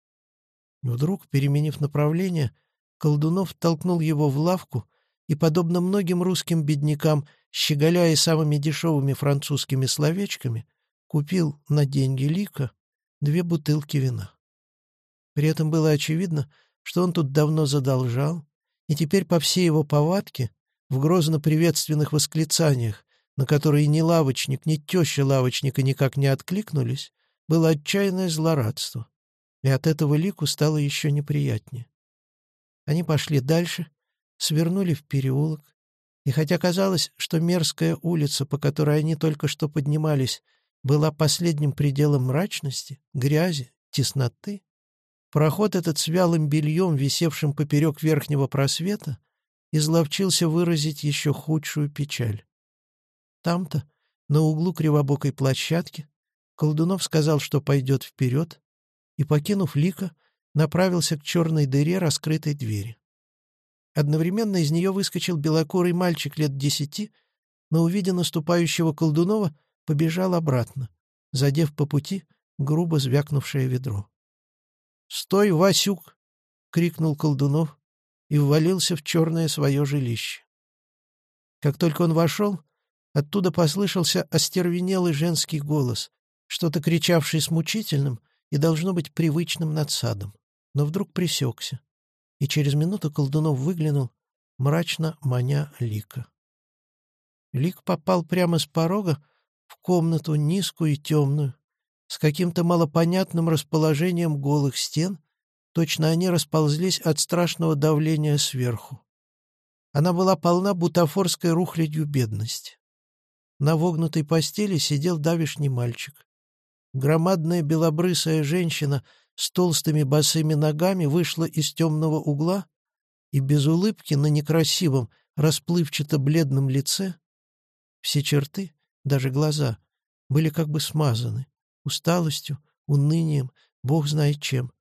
Вдруг, переменив направление, Колдунов толкнул его в лавку и, подобно многим русским беднякам, щеголяя самыми дешевыми французскими словечками, купил на деньги Лика две бутылки вина. При этом было очевидно, что он тут давно задолжал, и теперь по всей его повадке, в грозно-приветственных восклицаниях, на которые ни лавочник, ни теща лавочника никак не откликнулись, было отчаянное злорадство, и от этого Лику стало еще неприятнее. Они пошли дальше, свернули в переулок, И хотя казалось, что мерзкая улица, по которой они только что поднимались, была последним пределом мрачности, грязи, тесноты, проход этот с вялым бельем, висевшим поперек верхнего просвета, изловчился выразить еще худшую печаль. Там-то, на углу кривобокой площадки, Колдунов сказал, что пойдет вперед, и, покинув Лика, направился к черной дыре раскрытой двери. Одновременно из нее выскочил белокурый мальчик лет десяти, но, увидя наступающего Колдунова, побежал обратно, задев по пути грубо звякнувшее ведро. «Стой, Васюк!» — крикнул Колдунов и ввалился в черное свое жилище. Как только он вошел, оттуда послышался остервенелый женский голос, что-то кричавший с мучительным и, должно быть, привычным надсадом, но вдруг присекся и через минуту Колдунов выглянул, мрачно маня Лика. Лик попал прямо с порога в комнату низкую и темную, с каким-то малопонятным расположением голых стен, точно они расползлись от страшного давления сверху. Она была полна бутафорской рухлядью бедности. На вогнутой постели сидел давишний мальчик. Громадная белобрысая женщина с толстыми босыми ногами вышла из темного угла и без улыбки на некрасивом, расплывчато-бледном лице все черты, даже глаза, были как бы смазаны, усталостью, унынием, бог знает чем.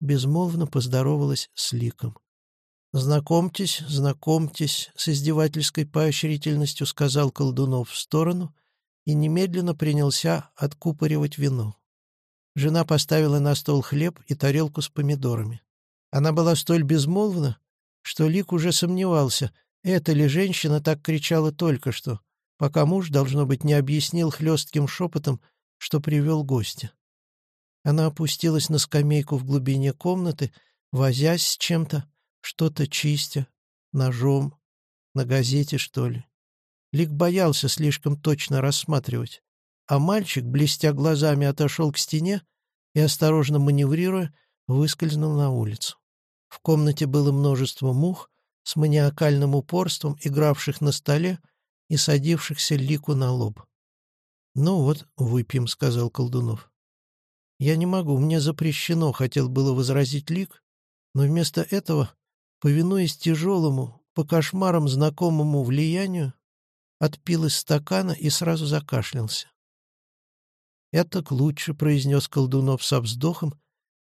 Безмолвно поздоровалась с ликом. «Знакомьтесь, знакомьтесь», — с издевательской поощрительностью сказал Колдунов в сторону и немедленно принялся откупоривать вино. Жена поставила на стол хлеб и тарелку с помидорами. Она была столь безмолвна, что Лик уже сомневался, эта ли женщина так кричала только что, пока муж, должно быть, не объяснил хлестким шепотом, что привел гостя. Она опустилась на скамейку в глубине комнаты, возясь с чем-то, что-то чистя, ножом, на газете, что ли. Лик боялся слишком точно рассматривать а мальчик, блестя глазами, отошел к стене и, осторожно маневрируя, выскользнул на улицу. В комнате было множество мух с маниакальным упорством, игравших на столе и садившихся лику на лоб. «Ну вот, выпьем», — сказал Колдунов. «Я не могу, мне запрещено», — хотел было возразить лик, но вместо этого, повинуясь тяжелому, по кошмарам знакомому влиянию, отпил из стакана и сразу закашлялся. «Это к лучше», — произнес Колдунов со вздохом,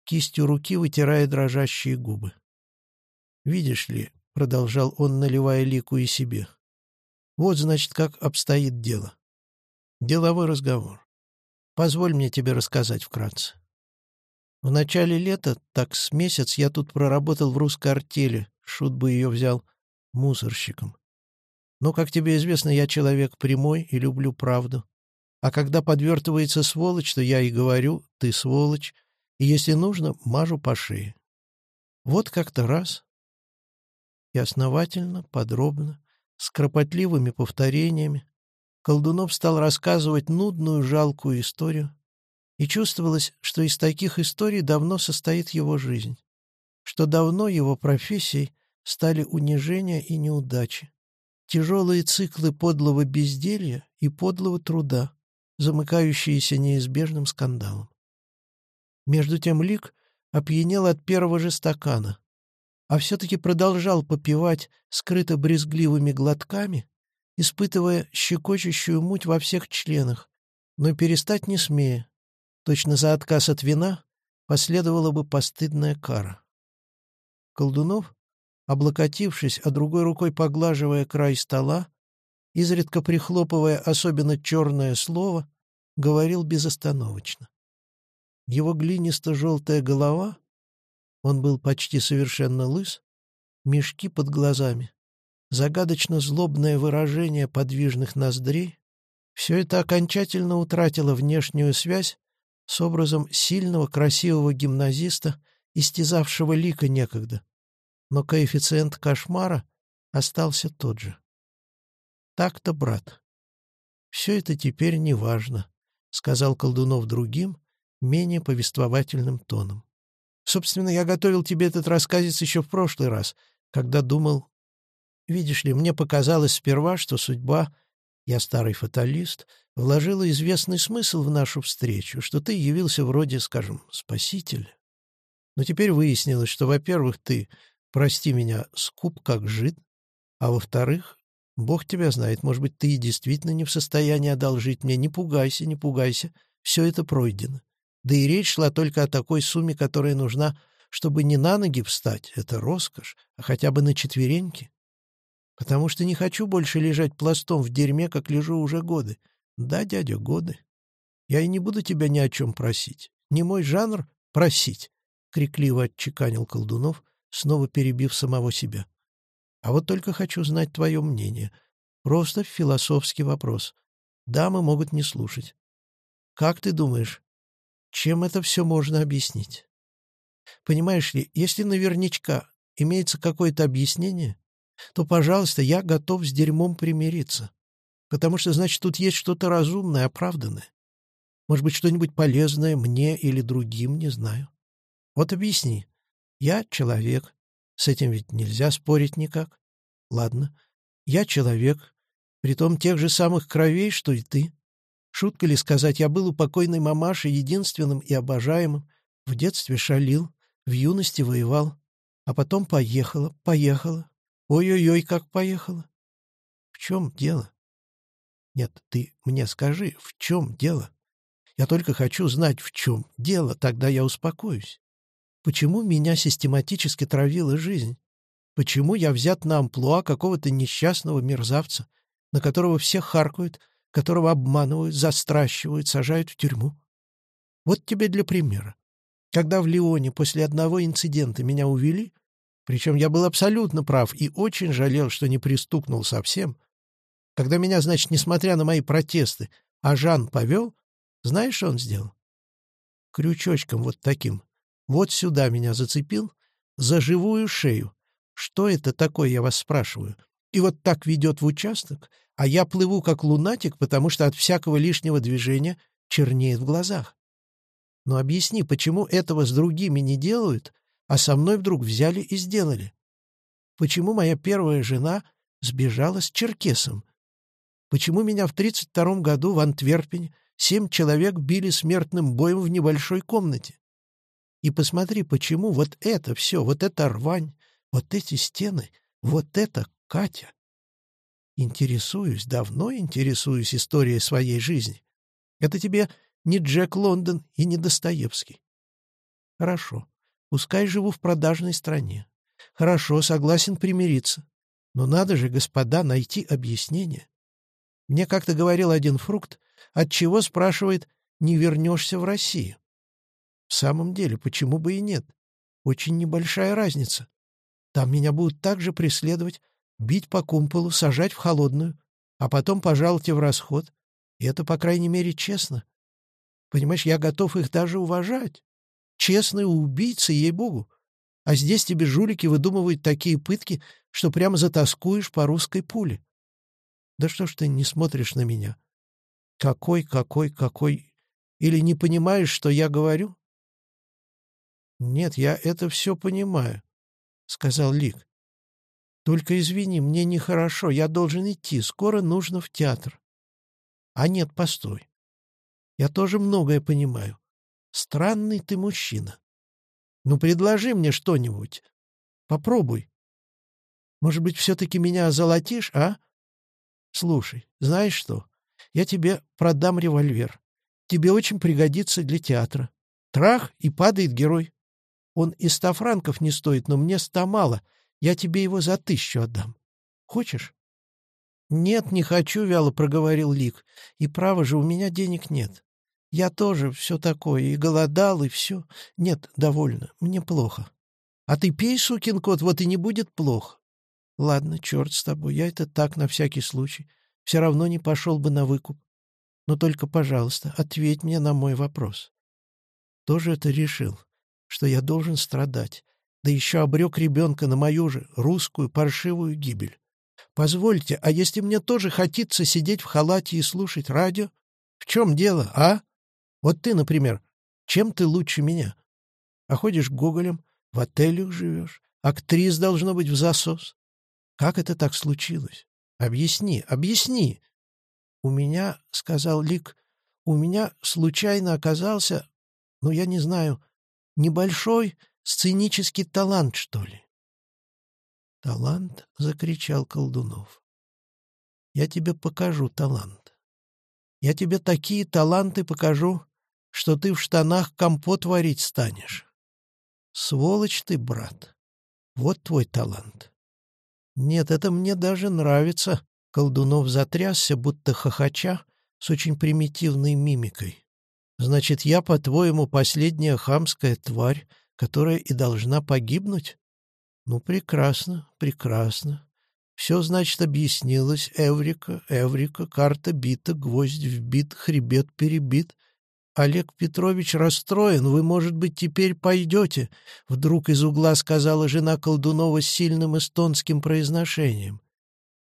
кистью руки вытирая дрожащие губы. «Видишь ли», — продолжал он, наливая лику и себе, — «вот, значит, как обстоит дело. Деловой разговор. Позволь мне тебе рассказать вкратце. В начале лета, так с месяц, я тут проработал в русской артели, шут бы ее взял, мусорщиком. Но, как тебе известно, я человек прямой и люблю правду. А когда подвертывается сволочь, то я и говорю «ты сволочь», и, если нужно, мажу по шее. Вот как-то раз. И основательно, подробно, с кропотливыми повторениями, Колдунов стал рассказывать нудную, жалкую историю, и чувствовалось, что из таких историй давно состоит его жизнь, что давно его профессией стали унижения и неудачи, тяжелые циклы подлого безделья и подлого труда, замыкающиеся неизбежным скандалом. Между тем Лик опьянел от первого же стакана, а все-таки продолжал попивать скрыто брезгливыми глотками, испытывая щекочущую муть во всех членах, но перестать не смея. Точно за отказ от вина последовала бы постыдная кара. Колдунов, облокотившись, а другой рукой поглаживая край стола, изредка прихлопывая особенно черное слово, говорил безостановочно. Его глинисто-желтая голова, он был почти совершенно лыс, мешки под глазами, загадочно злобное выражение подвижных ноздрей, все это окончательно утратило внешнюю связь с образом сильного, красивого гимназиста, истязавшего лика некогда. Но коэффициент кошмара остался тот же. Так-то, брат. Все это теперь не важно, — сказал Колдунов другим, менее повествовательным тоном. Собственно, я готовил тебе этот рассказец еще в прошлый раз, когда думал... Видишь ли, мне показалось сперва, что судьба, я старый фаталист, вложила известный смысл в нашу встречу, что ты явился вроде, скажем, спаситель. Но теперь выяснилось, что, во-первых, ты, прости меня, скуп как жид, а во-вторых, Бог тебя знает, может быть, ты и действительно не в состоянии одолжить мне. Не пугайся, не пугайся, все это пройдено. Да и речь шла только о такой сумме, которая нужна, чтобы не на ноги встать, это роскошь, а хотя бы на четвереньки. Потому что не хочу больше лежать пластом в дерьме, как лежу уже годы. Да, дядя, годы. Я и не буду тебя ни о чем просить. Не мой жанр — просить, — крикливо отчеканил Колдунов, снова перебив самого себя. А вот только хочу знать твое мнение. Просто философский вопрос. Дамы могут не слушать. Как ты думаешь, чем это все можно объяснить? Понимаешь ли, если наверняка имеется какое-то объяснение, то, пожалуйста, я готов с дерьмом примириться. Потому что, значит, тут есть что-то разумное, оправданное. Может быть, что-нибудь полезное мне или другим, не знаю. Вот объясни. Я человек, с этим ведь нельзя спорить никак. Ладно, я человек, притом тех же самых кровей, что и ты. Шутка ли сказать, я был у покойной мамаши единственным и обожаемым, в детстве шалил, в юности воевал, а потом поехала, поехала. Ой-ой-ой, как поехала. В чем дело? Нет, ты мне скажи, в чем дело? Я только хочу знать, в чем дело, тогда я успокоюсь. Почему меня систематически травила жизнь? Почему я взят на амплуа какого-то несчастного мерзавца, на которого все харкают, которого обманывают, застращивают, сажают в тюрьму? Вот тебе для примера. Когда в Лионе после одного инцидента меня увели, причем я был абсолютно прав и очень жалел, что не пристукнул совсем, когда меня, значит, несмотря на мои протесты, Ажан повел, знаешь, что он сделал? Крючочком вот таким вот сюда меня зацепил, за живую шею. Что это такое, я вас спрашиваю? И вот так ведет в участок, а я плыву как лунатик, потому что от всякого лишнего движения чернеет в глазах. Но объясни, почему этого с другими не делают, а со мной вдруг взяли и сделали? Почему моя первая жена сбежала с черкесом? Почему меня в 32 году в Антверпене семь человек били смертным боем в небольшой комнате? И посмотри, почему вот это все, вот эта рвань, вот эти стены, вот это Катя. Интересуюсь, давно интересуюсь историей своей жизни. Это тебе не Джек Лондон и не Достоевский. Хорошо, пускай живу в продажной стране. Хорошо, согласен примириться. Но надо же, господа, найти объяснение. Мне как-то говорил один фрукт, от чего спрашивает, не вернешься в Россию. В самом деле, почему бы и нет? Очень небольшая разница. Там меня будут также преследовать, бить по кумполу, сажать в холодную, а потом пожалуйте в расход. И это, по крайней мере, честно. Понимаешь, я готов их даже уважать. Честные убийцы, ей-богу. А здесь тебе жулики выдумывают такие пытки, что прямо затаскуешь по русской пуле. Да что ж ты не смотришь на меня? Какой, какой, какой... Или не понимаешь, что я говорю? «Нет, я это все понимаю», — сказал Лик. «Только извини, мне нехорошо, я должен идти, скоро нужно в театр». «А нет, постой. Я тоже многое понимаю. Странный ты мужчина. Ну, предложи мне что-нибудь. Попробуй. Может быть, все-таки меня озолотишь, а? Слушай, знаешь что? Я тебе продам револьвер. Тебе очень пригодится для театра. Трах, и падает герой. Он и ста франков не стоит, но мне ста мало. Я тебе его за тысячу отдам. Хочешь?» «Нет, не хочу», — вяло проговорил Лик. «И право же, у меня денег нет. Я тоже все такое, и голодал, и все. Нет, довольно, мне плохо. А ты пей, сукин кот, вот и не будет плохо. Ладно, черт с тобой, я это так на всякий случай. Все равно не пошел бы на выкуп. Но только, пожалуйста, ответь мне на мой вопрос. Тоже это решил что я должен страдать, да еще обрек ребенка на мою же русскую паршивую гибель. Позвольте, а если мне тоже хотится сидеть в халате и слушать радио? В чем дело, а? Вот ты, например, чем ты лучше меня? А ходишь гоголем, в отелях живешь, актрис должно быть в засос. Как это так случилось? Объясни, объясни!» «У меня, — сказал Лик, — у меня случайно оказался, ну, я не знаю, небольшой сценический талант, что ли». «Талант?» — закричал Колдунов. «Я тебе покажу талант. Я тебе такие таланты покажу, что ты в штанах компот варить станешь. Сволочь ты, брат. Вот твой талант». «Нет, это мне даже нравится», — Колдунов затрясся, будто хохоча, с очень примитивной мимикой. «Значит, я, по-твоему, последняя хамская тварь, которая и должна погибнуть? Ну, прекрасно, прекрасно. Все, значит, объяснилось. Эврика, Эврика, карта бита, гвоздь вбит, хребет перебит. Олег Петрович расстроен, вы, может быть, теперь пойдете, — вдруг из угла сказала жена Колдунова с сильным эстонским произношением.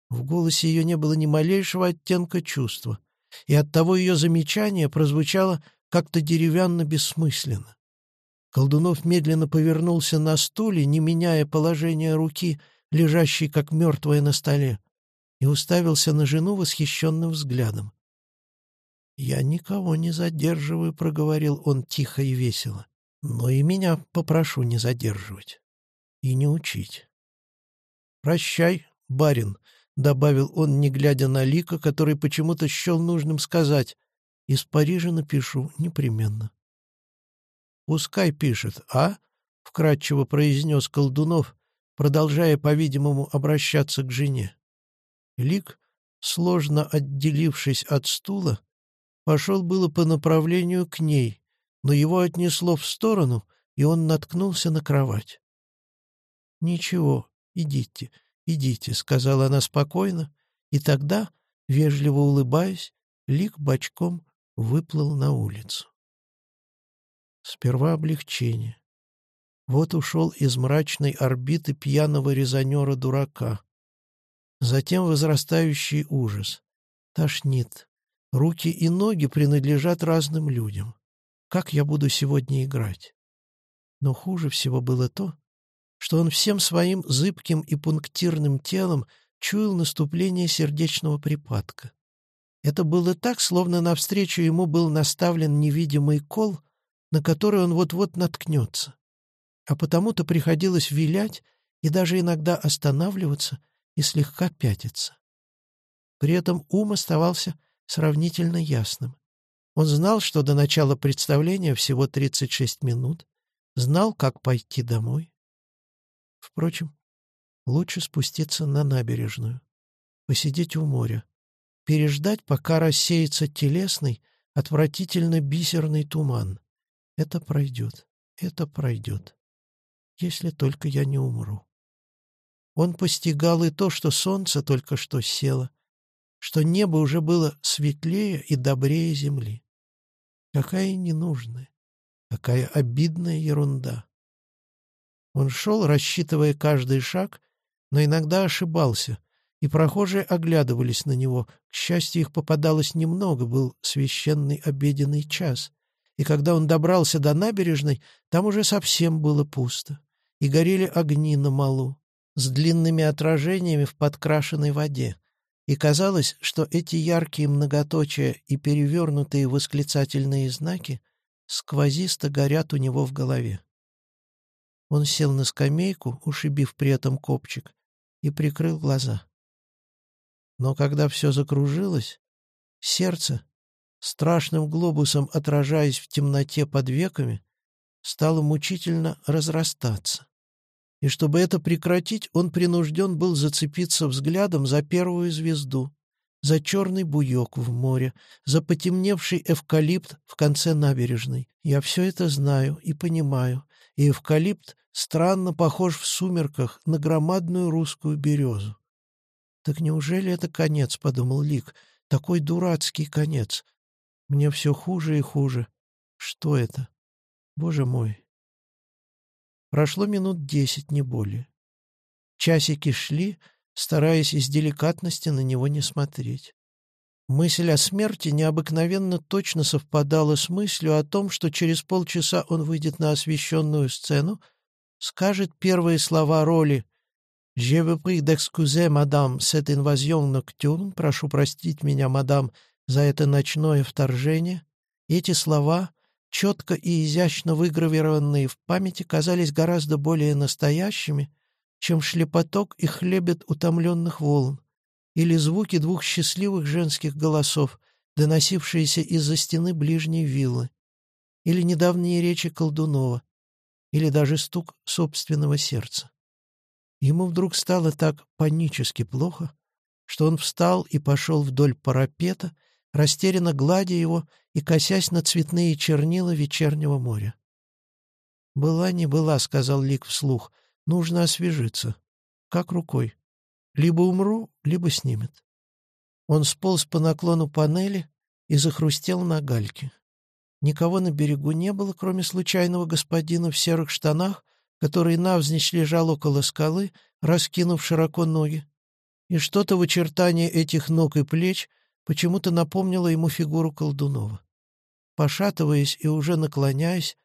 В голосе ее не было ни малейшего оттенка чувства, и оттого ее замечание прозвучало как-то деревянно-бессмысленно. Колдунов медленно повернулся на стуле, не меняя положение руки, лежащей как мертвая на столе, и уставился на жену восхищенным взглядом. «Я никого не задерживаю», — проговорил он тихо и весело. «Но и меня попрошу не задерживать и не учить». «Прощай, барин», — добавил он, не глядя на Лика, который почему-то счел нужным сказать. «Из Парижа напишу непременно». «Пускай пишет, а?» — вкратчиво произнес Колдунов, продолжая, по-видимому, обращаться к жене. Лик, сложно отделившись от стула, пошел было по направлению к ней, но его отнесло в сторону, и он наткнулся на кровать. «Ничего, идите, идите», — сказала она спокойно, и тогда, вежливо улыбаясь, Лик бочком выплыл на улицу. Сперва облегчение. Вот ушел из мрачной орбиты пьяного резонера-дурака. Затем возрастающий ужас. Тошнит. Руки и ноги принадлежат разным людям. Как я буду сегодня играть? Но хуже всего было то, что он всем своим зыбким и пунктирным телом чуял наступление сердечного припадка. Это было так, словно навстречу ему был наставлен невидимый кол, на который он вот-вот наткнется. А потому-то приходилось вилять и даже иногда останавливаться и слегка пятиться. При этом ум оставался сравнительно ясным. Он знал, что до начала представления всего 36 минут, знал, как пойти домой. Впрочем, лучше спуститься на набережную, посидеть у моря, переждать, пока рассеется телесный, отвратительно бисерный туман, это пройдет, это пройдет. Если только я не умру. Он постигал и то, что солнце только что село, что небо уже было светлее и добрее земли. Какая ненужная, какая обидная ерунда. Он шел, рассчитывая каждый шаг, но иногда ошибался, и прохожие оглядывались на него. К счастью, их попадалось немного, был священный обеденный час и когда он добрался до набережной, там уже совсем было пусто, и горели огни на малу, с длинными отражениями в подкрашенной воде, и казалось, что эти яркие многоточия и перевернутые восклицательные знаки сквозисто горят у него в голове. Он сел на скамейку, ушибив при этом копчик, и прикрыл глаза. Но когда все закружилось, сердце, страшным глобусом отражаясь в темноте под веками, стало мучительно разрастаться. И чтобы это прекратить, он принужден был зацепиться взглядом за первую звезду, за черный буек в море, за потемневший эвкалипт в конце набережной. Я все это знаю и понимаю, и эвкалипт странно похож в сумерках на громадную русскую березу. «Так неужели это конец?» — подумал Лик. «Такой дурацкий конец. Мне все хуже и хуже. Что это? Боже мой. Прошло минут десять, не более. Часики шли, стараясь из деликатности на него не смотреть. Мысль о смерти необыкновенно точно совпадала с мыслью о том, что через полчаса он выйдет на освещенную сцену, скажет первые слова роли «Je vous prie d'excuser, madame, cette invasion nocturne. Прошу простить меня, мадам, за это ночное вторжение». Эти слова, четко и изящно выгравированные в памяти, казались гораздо более настоящими, чем шлепоток и хлебет утомленных волн, или звуки двух счастливых женских голосов, доносившиеся из-за стены ближней виллы, или недавние речи Колдунова, или даже стук собственного сердца. Ему вдруг стало так панически плохо, что он встал и пошел вдоль парапета, растерянно гладя его и косясь на цветные чернила вечернего моря. «Была не была», — сказал Лик вслух, — «нужно освежиться. Как рукой. Либо умру, либо снимет». Он сполз по наклону панели и захрустел на гальке. Никого на берегу не было, кроме случайного господина в серых штанах, который навзничь лежал около скалы, раскинув широко ноги. И что-то в очертании этих ног и плеч почему-то напомнило ему фигуру Колдунова. Пошатываясь и уже наклоняясь,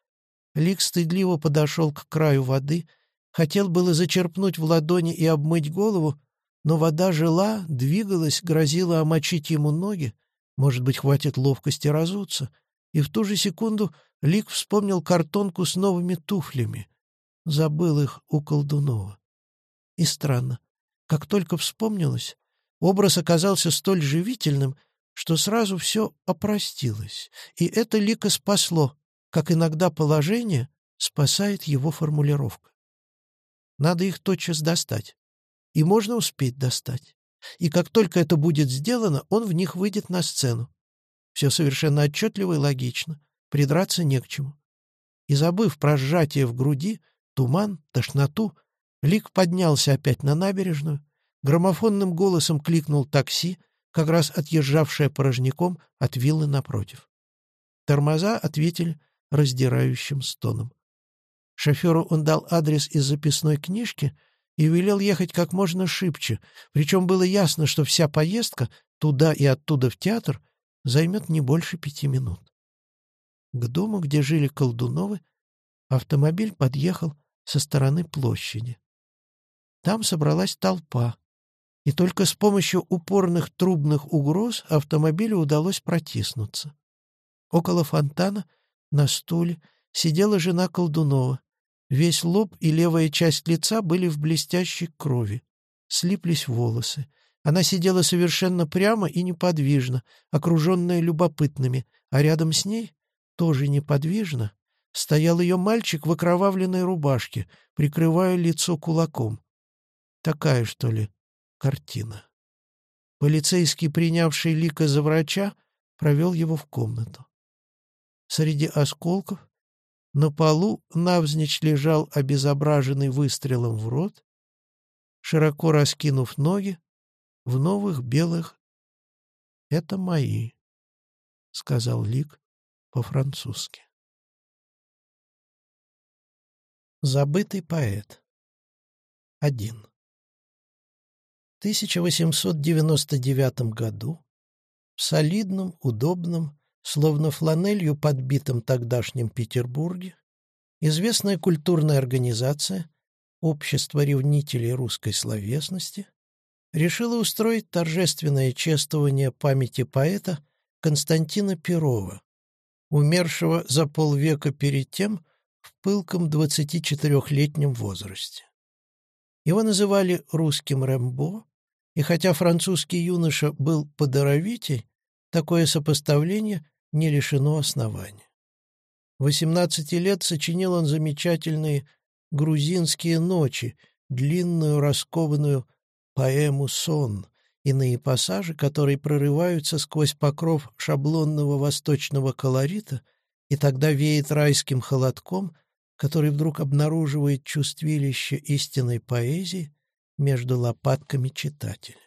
Лик стыдливо подошел к краю воды, хотел было зачерпнуть в ладони и обмыть голову, но вода жила, двигалась, грозила омочить ему ноги, может быть, хватит ловкости разуться, и в ту же секунду Лик вспомнил картонку с новыми туфлями. Забыл их у Колдунова. И странно, как только вспомнилось, образ оказался столь живительным, что сразу все опростилось, и это Лика спасло, как иногда положение спасает его формулировка. Надо их тотчас достать, и можно успеть достать. И как только это будет сделано, он в них выйдет на сцену. Все совершенно отчетливо и логично. Придраться не к чему. И забыв про сжатие в груди, туман, тошноту, Лик поднялся опять на набережную, граммофонным голосом кликнул такси, как раз отъезжавшее порожняком от виллы напротив. Тормоза ответили раздирающим стоном. Шоферу он дал адрес из записной книжки и велел ехать как можно шибче, причем было ясно, что вся поездка туда и оттуда в театр займет не больше пяти минут. К дому, где жили Колдуновы, автомобиль подъехал со стороны площади. Там собралась толпа, и только с помощью упорных трубных угроз автомобилю удалось протиснуться. Около фонтана, на стуле, сидела жена Колдунова. Весь лоб и левая часть лица были в блестящей крови. Слиплись волосы. Она сидела совершенно прямо и неподвижно, окруженная любопытными, а рядом с ней, тоже неподвижно, стоял ее мальчик в окровавленной рубашке, прикрывая лицо кулаком. Такая, что ли, картина. Полицейский, принявший Лика за врача, провел его в комнату. Среди осколков на полу навзничь лежал обезображенный выстрелом в рот, широко раскинув ноги, в новых белых «Это мои», — сказал Лик по-французски. Забытый поэт. Один. В 1899 году в солидном, удобном, словно фланелью подбитом тогдашнем Петербурге, известная культурная организация «Общество ревнителей русской словесности» решила устроить торжественное чествование памяти поэта Константина Перова, умершего за полвека перед тем в пылком 24-летнем возрасте. Его называли русским Рэмбо, и хотя французский юноша был подоровитей, такое сопоставление не лишено основания. 18 лет сочинил он замечательные «Грузинские ночи», длинную раскованную поэму «Сон», иные пассажи, которые прорываются сквозь покров шаблонного восточного колорита, и тогда веет райским холодком, который вдруг обнаруживает чувствилище истинной поэзии между лопатками читателя.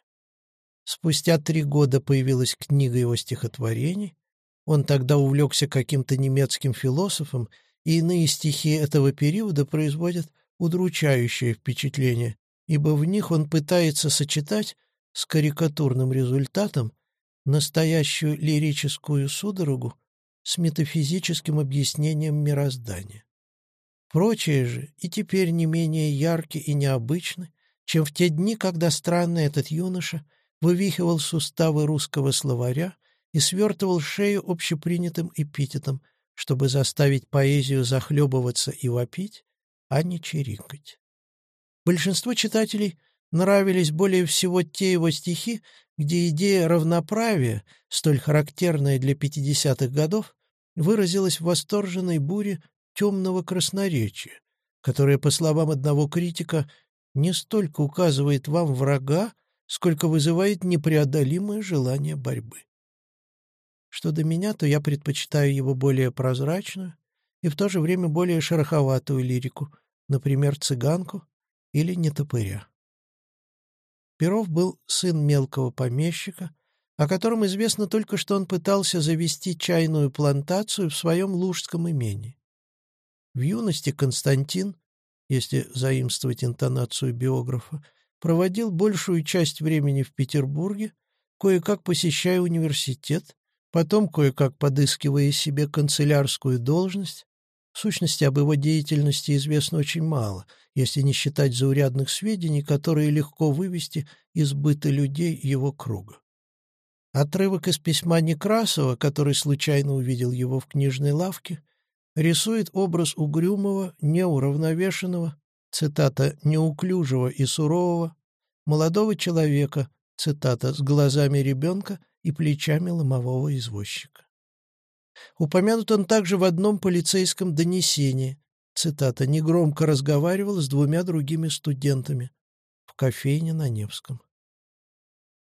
Спустя три года появилась книга его стихотворений, он тогда увлекся каким-то немецким философом, и иные стихи этого периода производят удручающее впечатление, ибо в них он пытается сочетать с карикатурным результатом настоящую лирическую судорогу с метафизическим объяснением мироздания. Прочие же, и теперь не менее яркие и необычны, чем в те дни, когда странный этот юноша вывихивал суставы русского словаря и свертывал шею общепринятым эпитетом, чтобы заставить поэзию захлебываться и вопить, а не чирикать. Большинство читателей нравились более всего те его стихи, где идея равноправия, столь характерная для 50-х годов, выразилась в восторженной буре темного красноречия, которое, по словам одного критика, не столько указывает вам врага, сколько вызывает непреодолимое желание борьбы. Что до меня, то я предпочитаю его более прозрачную и в то же время более шероховатую лирику, например, «Цыганку» или «Нетопыря». Перов был сын мелкого помещика, о котором известно только, что он пытался завести чайную плантацию в своем лужском имении. В юности Константин, если заимствовать интонацию биографа, проводил большую часть времени в Петербурге, кое-как посещая университет, потом кое-как подыскивая себе канцелярскую должность. В сущности, об его деятельности известно очень мало, если не считать заурядных сведений, которые легко вывести из быта людей его круга. Отрывок из письма Некрасова, который случайно увидел его в книжной лавке, рисует образ угрюмого, неуравновешенного, цитата, «неуклюжего и сурового», молодого человека, цитата, «с глазами ребенка и плечами ломового извозчика. Упомянут он также в одном полицейском донесении, цитата, «негромко разговаривал с двумя другими студентами в кофейне на Невском».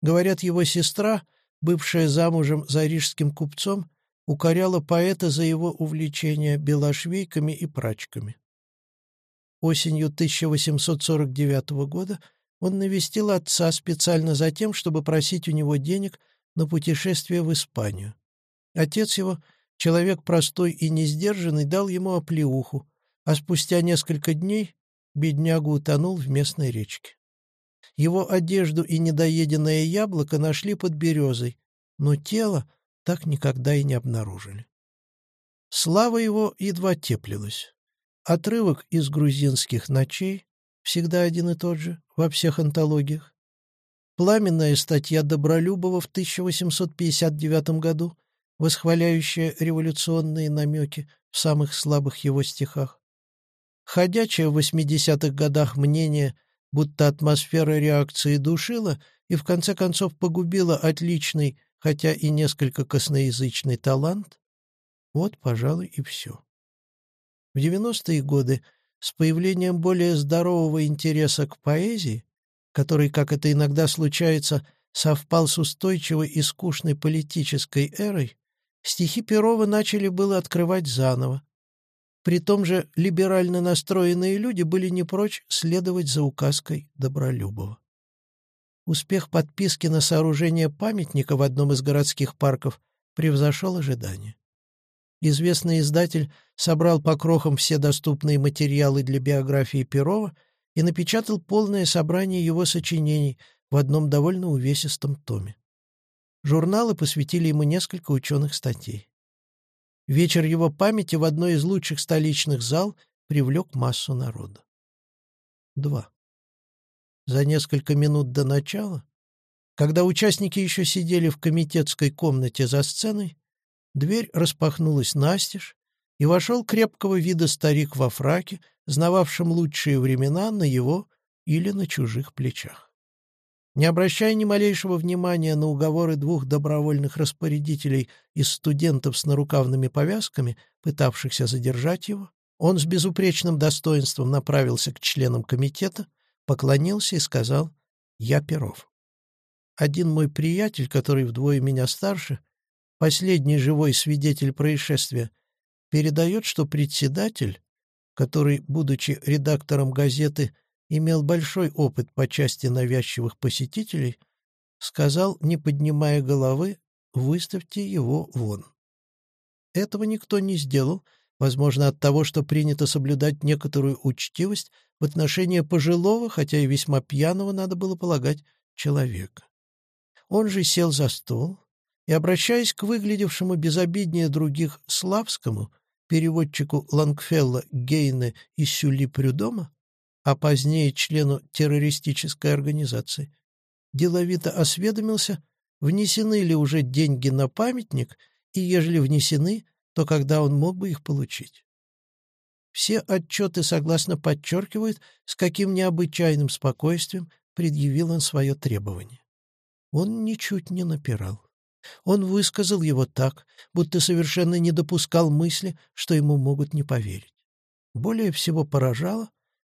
Говорят, его сестра, бывшая замужем за рижским купцом, укоряла поэта за его увлечение белошвейками и прачками. Осенью 1849 года он навестил отца специально за тем, чтобы просить у него денег на путешествие в Испанию. Отец его, человек простой и несдержанный, дал ему оплеуху, а спустя несколько дней беднягу утонул в местной речке. Его одежду и недоеденное яблоко нашли под березой, но тело так никогда и не обнаружили. Слава его едва теплилась. Отрывок из грузинских ночей, всегда один и тот же, во всех антологиях, Пламенная статья Добролюбова в 1859 году, восхваляющая революционные намеки в самых слабых его стихах. Ходячее в 80-х годах мнение, будто атмосфера реакции душила и в конце концов погубила отличный, хотя и несколько косноязычный талант, вот, пожалуй, и все. В 90-е годы с появлением более здорового интереса к поэзии который, как это иногда случается, совпал с устойчивой и скучной политической эрой, стихи Перова начали было открывать заново. При том же либерально настроенные люди были не прочь следовать за указкой Добролюбова. Успех подписки на сооружение памятника в одном из городских парков превзошел ожидания. Известный издатель собрал по крохам все доступные материалы для биографии Перова — и напечатал полное собрание его сочинений в одном довольно увесистом томе. Журналы посвятили ему несколько ученых статей. Вечер его памяти в одной из лучших столичных зал привлек массу народа. 2. За несколько минут до начала, когда участники еще сидели в комитетской комнате за сценой, дверь распахнулась настежь, и вошел крепкого вида старик во фраке, знававшим лучшие времена на его или на чужих плечах. Не обращая ни малейшего внимания на уговоры двух добровольных распорядителей из студентов с нарукавными повязками, пытавшихся задержать его, он с безупречным достоинством направился к членам комитета, поклонился и сказал «Я Перов». Один мой приятель, который вдвое меня старше, последний живой свидетель происшествия, передает, что председатель, который, будучи редактором газеты, имел большой опыт по части навязчивых посетителей, сказал, не поднимая головы, «Выставьте его вон». Этого никто не сделал, возможно, от того, что принято соблюдать некоторую учтивость в отношении пожилого, хотя и весьма пьяного, надо было полагать, человека. Он же сел за стол и, обращаясь к выглядевшему безобиднее других Славскому, переводчику Лангфелла, Гейне и Сюли Прюдома, а позднее члену террористической организации, деловито осведомился, внесены ли уже деньги на памятник, и ежели внесены, то когда он мог бы их получить. Все отчеты согласно подчеркивают, с каким необычайным спокойствием предъявил он свое требование. Он ничуть не напирал. Он высказал его так, будто совершенно не допускал мысли, что ему могут не поверить. Более всего поражало,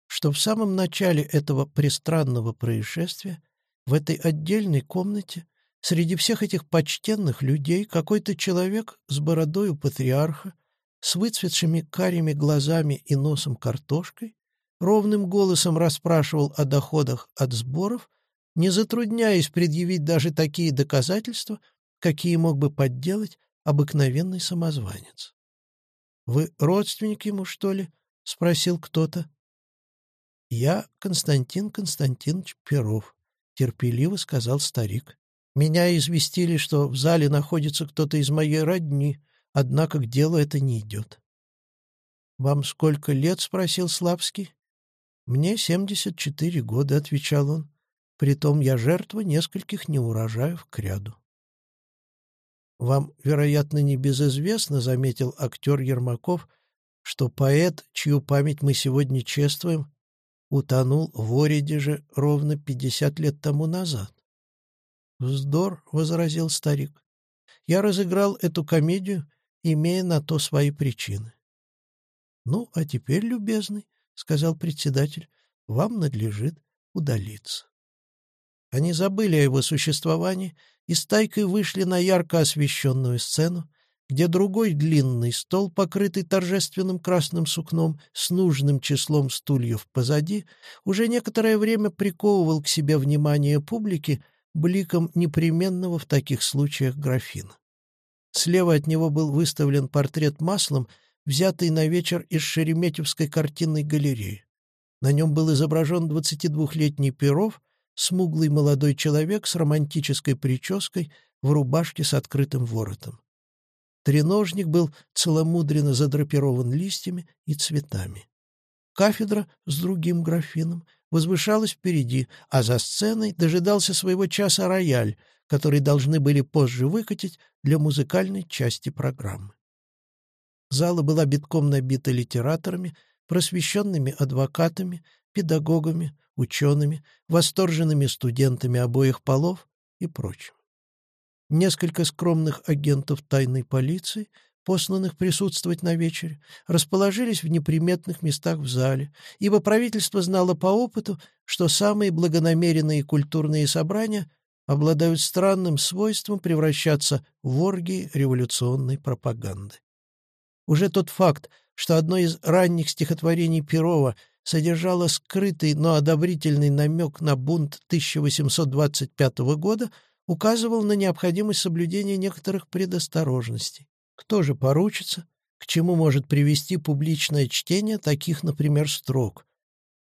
что в самом начале этого пристранного происшествия в этой отдельной комнате среди всех этих почтенных людей какой-то человек с бородой у патриарха, с выцветшими карими глазами и носом картошкой, ровным голосом расспрашивал о доходах от сборов, не затрудняясь предъявить даже такие доказательства, какие мог бы подделать обыкновенный самозванец. «Вы родственник ему, что ли?» — спросил кто-то. «Я Константин Константинович Перов», — терпеливо сказал старик. «Меня известили, что в зале находится кто-то из моей родни, однако к делу это не идет». «Вам сколько лет?» — спросил Славский. «Мне семьдесят четыре года», — отвечал он. «Притом я жертва нескольких неурожаев к ряду». «Вам, вероятно, не безызвестно», — заметил актер Ермаков, что поэт, чью память мы сегодня чествуем, утонул в Оридеже ровно пятьдесят лет тому назад. «Вздор», — возразил старик. «Я разыграл эту комедию, имея на то свои причины». «Ну, а теперь, любезный», — сказал председатель, — «вам надлежит удалиться». Они забыли о его существовании и с тайкой вышли на ярко освещенную сцену, где другой длинный стол, покрытый торжественным красным сукном с нужным числом стульев позади, уже некоторое время приковывал к себе внимание публики бликом непременного в таких случаях графина. Слева от него был выставлен портрет маслом, взятый на вечер из Шереметьевской картинной галереи. На нем был изображен 22-летний Перов, смуглый молодой человек с романтической прической в рубашке с открытым воротом. Треножник был целомудренно задрапирован листьями и цветами. Кафедра с другим графином возвышалась впереди, а за сценой дожидался своего часа рояль, который должны были позже выкатить для музыкальной части программы. Зала была битком набита литераторами, просвещенными адвокатами, педагогами, учеными, восторженными студентами обоих полов и прочим. Несколько скромных агентов тайной полиции, посланных присутствовать на вечере, расположились в неприметных местах в зале, ибо правительство знало по опыту, что самые благонамеренные культурные собрания обладают странным свойством превращаться в оргии революционной пропаганды. Уже тот факт, что одно из ранних стихотворений Перова содержало скрытый, но одобрительный намек на бунт 1825 года, указывал на необходимость соблюдения некоторых предосторожностей. Кто же поручится, к чему может привести публичное чтение таких, например, строк?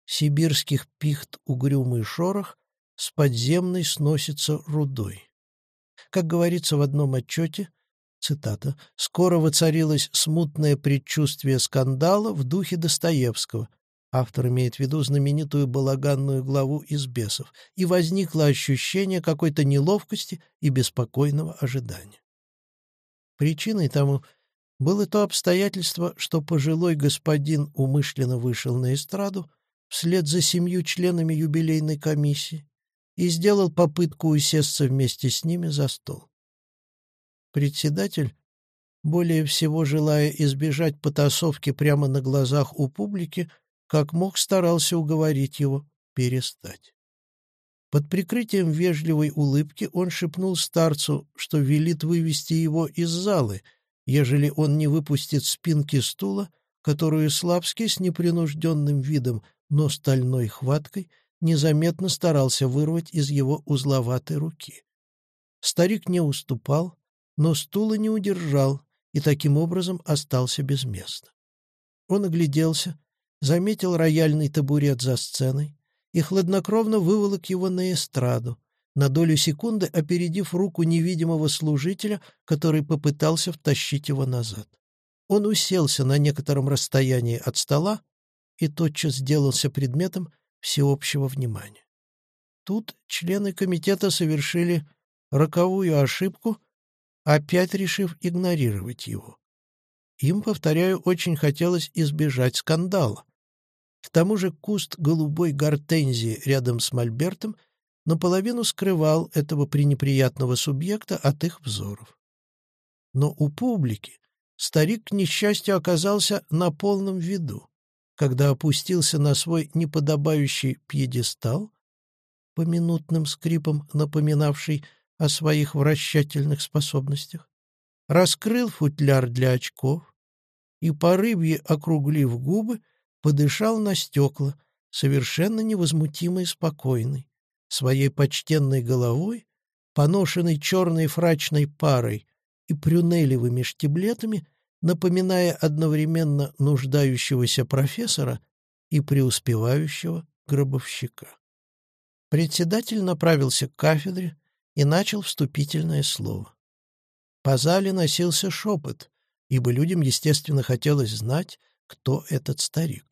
«Сибирских пихт угрюмый шорох, с подземной сносится рудой». Как говорится в одном отчете, цитата, «скоро воцарилось смутное предчувствие скандала в духе Достоевского», Автор имеет в виду знаменитую балаганную главу из «Бесов», и возникло ощущение какой-то неловкости и беспокойного ожидания. Причиной тому было то обстоятельство, что пожилой господин умышленно вышел на эстраду вслед за семью членами юбилейной комиссии и сделал попытку усесться вместе с ними за стол. Председатель, более всего желая избежать потасовки прямо на глазах у публики, как мог старался уговорить его перестать. Под прикрытием вежливой улыбки он шепнул старцу, что велит вывести его из залы, ежели он не выпустит спинки стула, которую Славский с непринужденным видом, но стальной хваткой незаметно старался вырвать из его узловатой руки. Старик не уступал, но стула не удержал и таким образом остался без места. Он огляделся, заметил рояльный табурет за сценой и хладнокровно выволок его на эстраду, на долю секунды опередив руку невидимого служителя, который попытался втащить его назад. Он уселся на некотором расстоянии от стола и тотчас сделался предметом всеобщего внимания. Тут члены комитета совершили роковую ошибку, опять решив игнорировать его. Им, повторяю, очень хотелось избежать скандала. К тому же куст голубой гортензии рядом с мольбертом наполовину скрывал этого пренеприятного субъекта от их взоров. Но у публики старик, к несчастью, оказался на полном виду, когда опустился на свой неподобающий пьедестал, по минутным скрипам напоминавший о своих вращательных способностях, раскрыл футляр для очков и, по рыбье округлив губы, подышал на стекла, совершенно невозмутимый и спокойный, своей почтенной головой, поношенной черной фрачной парой и прюнелевыми штиблетами, напоминая одновременно нуждающегося профессора и преуспевающего гробовщика. Председатель направился к кафедре и начал вступительное слово. По зале носился шепот, ибо людям, естественно, хотелось знать, кто этот старик.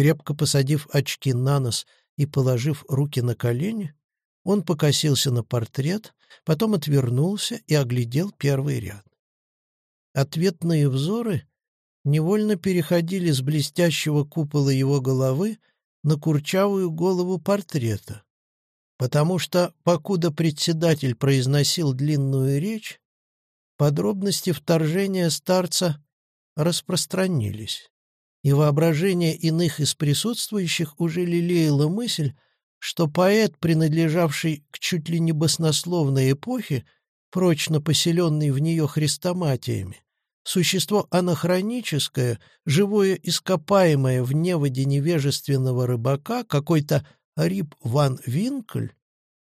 Крепко посадив очки на нос и положив руки на колени, он покосился на портрет, потом отвернулся и оглядел первый ряд. Ответные взоры невольно переходили с блестящего купола его головы на курчавую голову портрета, потому что, покуда председатель произносил длинную речь, подробности вторжения старца распространились, и воображение иных из присутствующих уже лелеяло мысль, что поэт, принадлежавший к чуть ли не баснословной эпохе, прочно поселенный в нее хрестоматиями, существо анахроническое, живое ископаемое в неводе невежественного рыбака, какой-то Рип ван Винкль,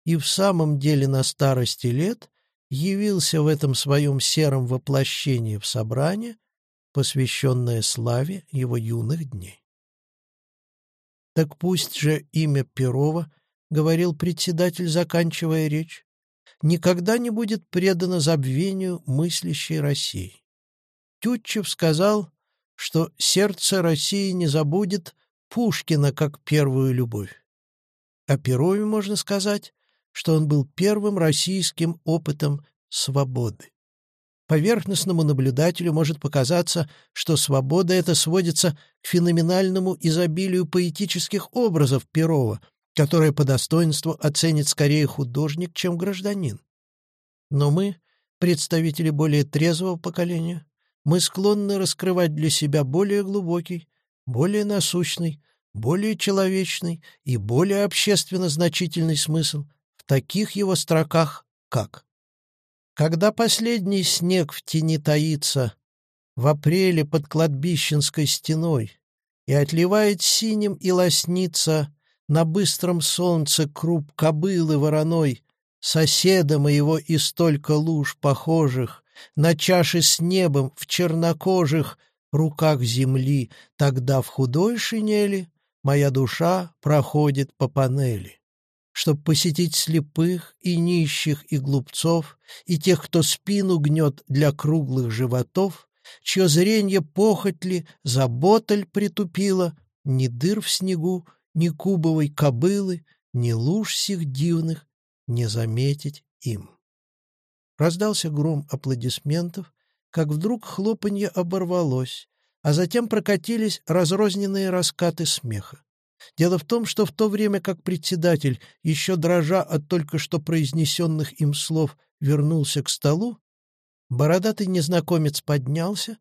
и в самом деле на старости лет явился в этом своем сером воплощении в собрание, посвященное славе его юных дней. «Так пусть же имя Перова, — говорил председатель, заканчивая речь, — никогда не будет предано забвению мыслящей России. Тютчев сказал, что сердце России не забудет Пушкина как первую любовь. О Перове можно сказать, что он был первым российским опытом свободы. Поверхностному наблюдателю может показаться, что свобода эта сводится к феноменальному изобилию поэтических образов Перова, которое по достоинству оценит скорее художник, чем гражданин. Но мы, представители более трезвого поколения, мы склонны раскрывать для себя более глубокий, более насущный, более человечный и более общественно значительный смысл в таких его строках, как «Когда последний снег в тени таится, в апреле под кладбищенской стеной, и отливает синим и лоснится на быстром солнце круп кобылы вороной, соседа моего и столько луж похожих, на чаше с небом в чернокожих руках земли, тогда в худой шинели моя душа проходит по панели. Чтоб посетить слепых и нищих и глупцов, и тех, кто спину гнет для круглых животов, чье зренье похоть заботаль притупила, ни дыр в снегу, ни кубовой кобылы, ни луж сих дивных не заметить им. Раздался гром аплодисментов, как вдруг хлопанье оборвалось, а затем прокатились разрозненные раскаты смеха. Дело в том, что в то время как председатель, еще дрожа от только что произнесенных им слов, вернулся к столу, бородатый незнакомец поднялся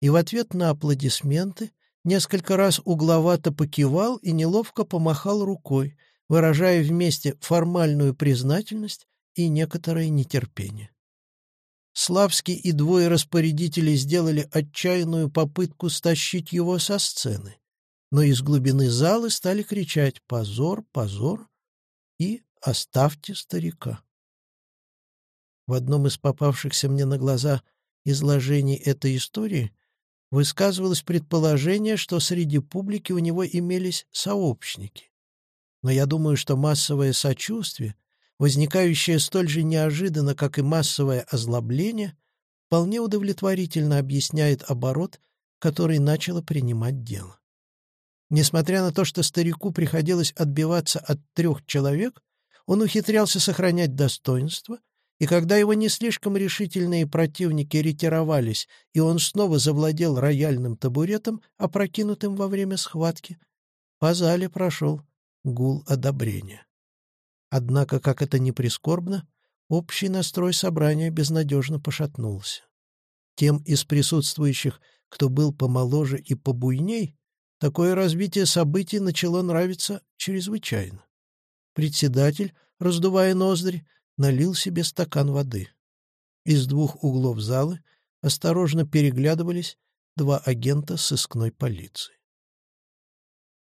и в ответ на аплодисменты несколько раз угловато покивал и неловко помахал рукой, выражая вместе формальную признательность и некоторое нетерпение. Славский и двое распорядителей сделали отчаянную попытку стащить его со сцены, но из глубины залы стали кричать «Позор! Позор!» и «Оставьте старика!». В одном из попавшихся мне на глаза изложений этой истории высказывалось предположение, что среди публики у него имелись сообщники. Но я думаю, что массовое сочувствие возникающее столь же неожиданно, как и массовое озлобление, вполне удовлетворительно объясняет оборот, который начало принимать дело. Несмотря на то, что старику приходилось отбиваться от трех человек, он ухитрялся сохранять достоинство, и когда его не слишком решительные противники ретировались, и он снова завладел рояльным табуретом, опрокинутым во время схватки, по зале прошел гул одобрения. Однако, как это ни прискорбно, общий настрой собрания безнадежно пошатнулся. Тем из присутствующих, кто был помоложе и побуйней, такое развитие событий начало нравиться чрезвычайно. Председатель, раздувая ноздри, налил себе стакан воды. Из двух углов залы осторожно переглядывались два агента сыскной полиции.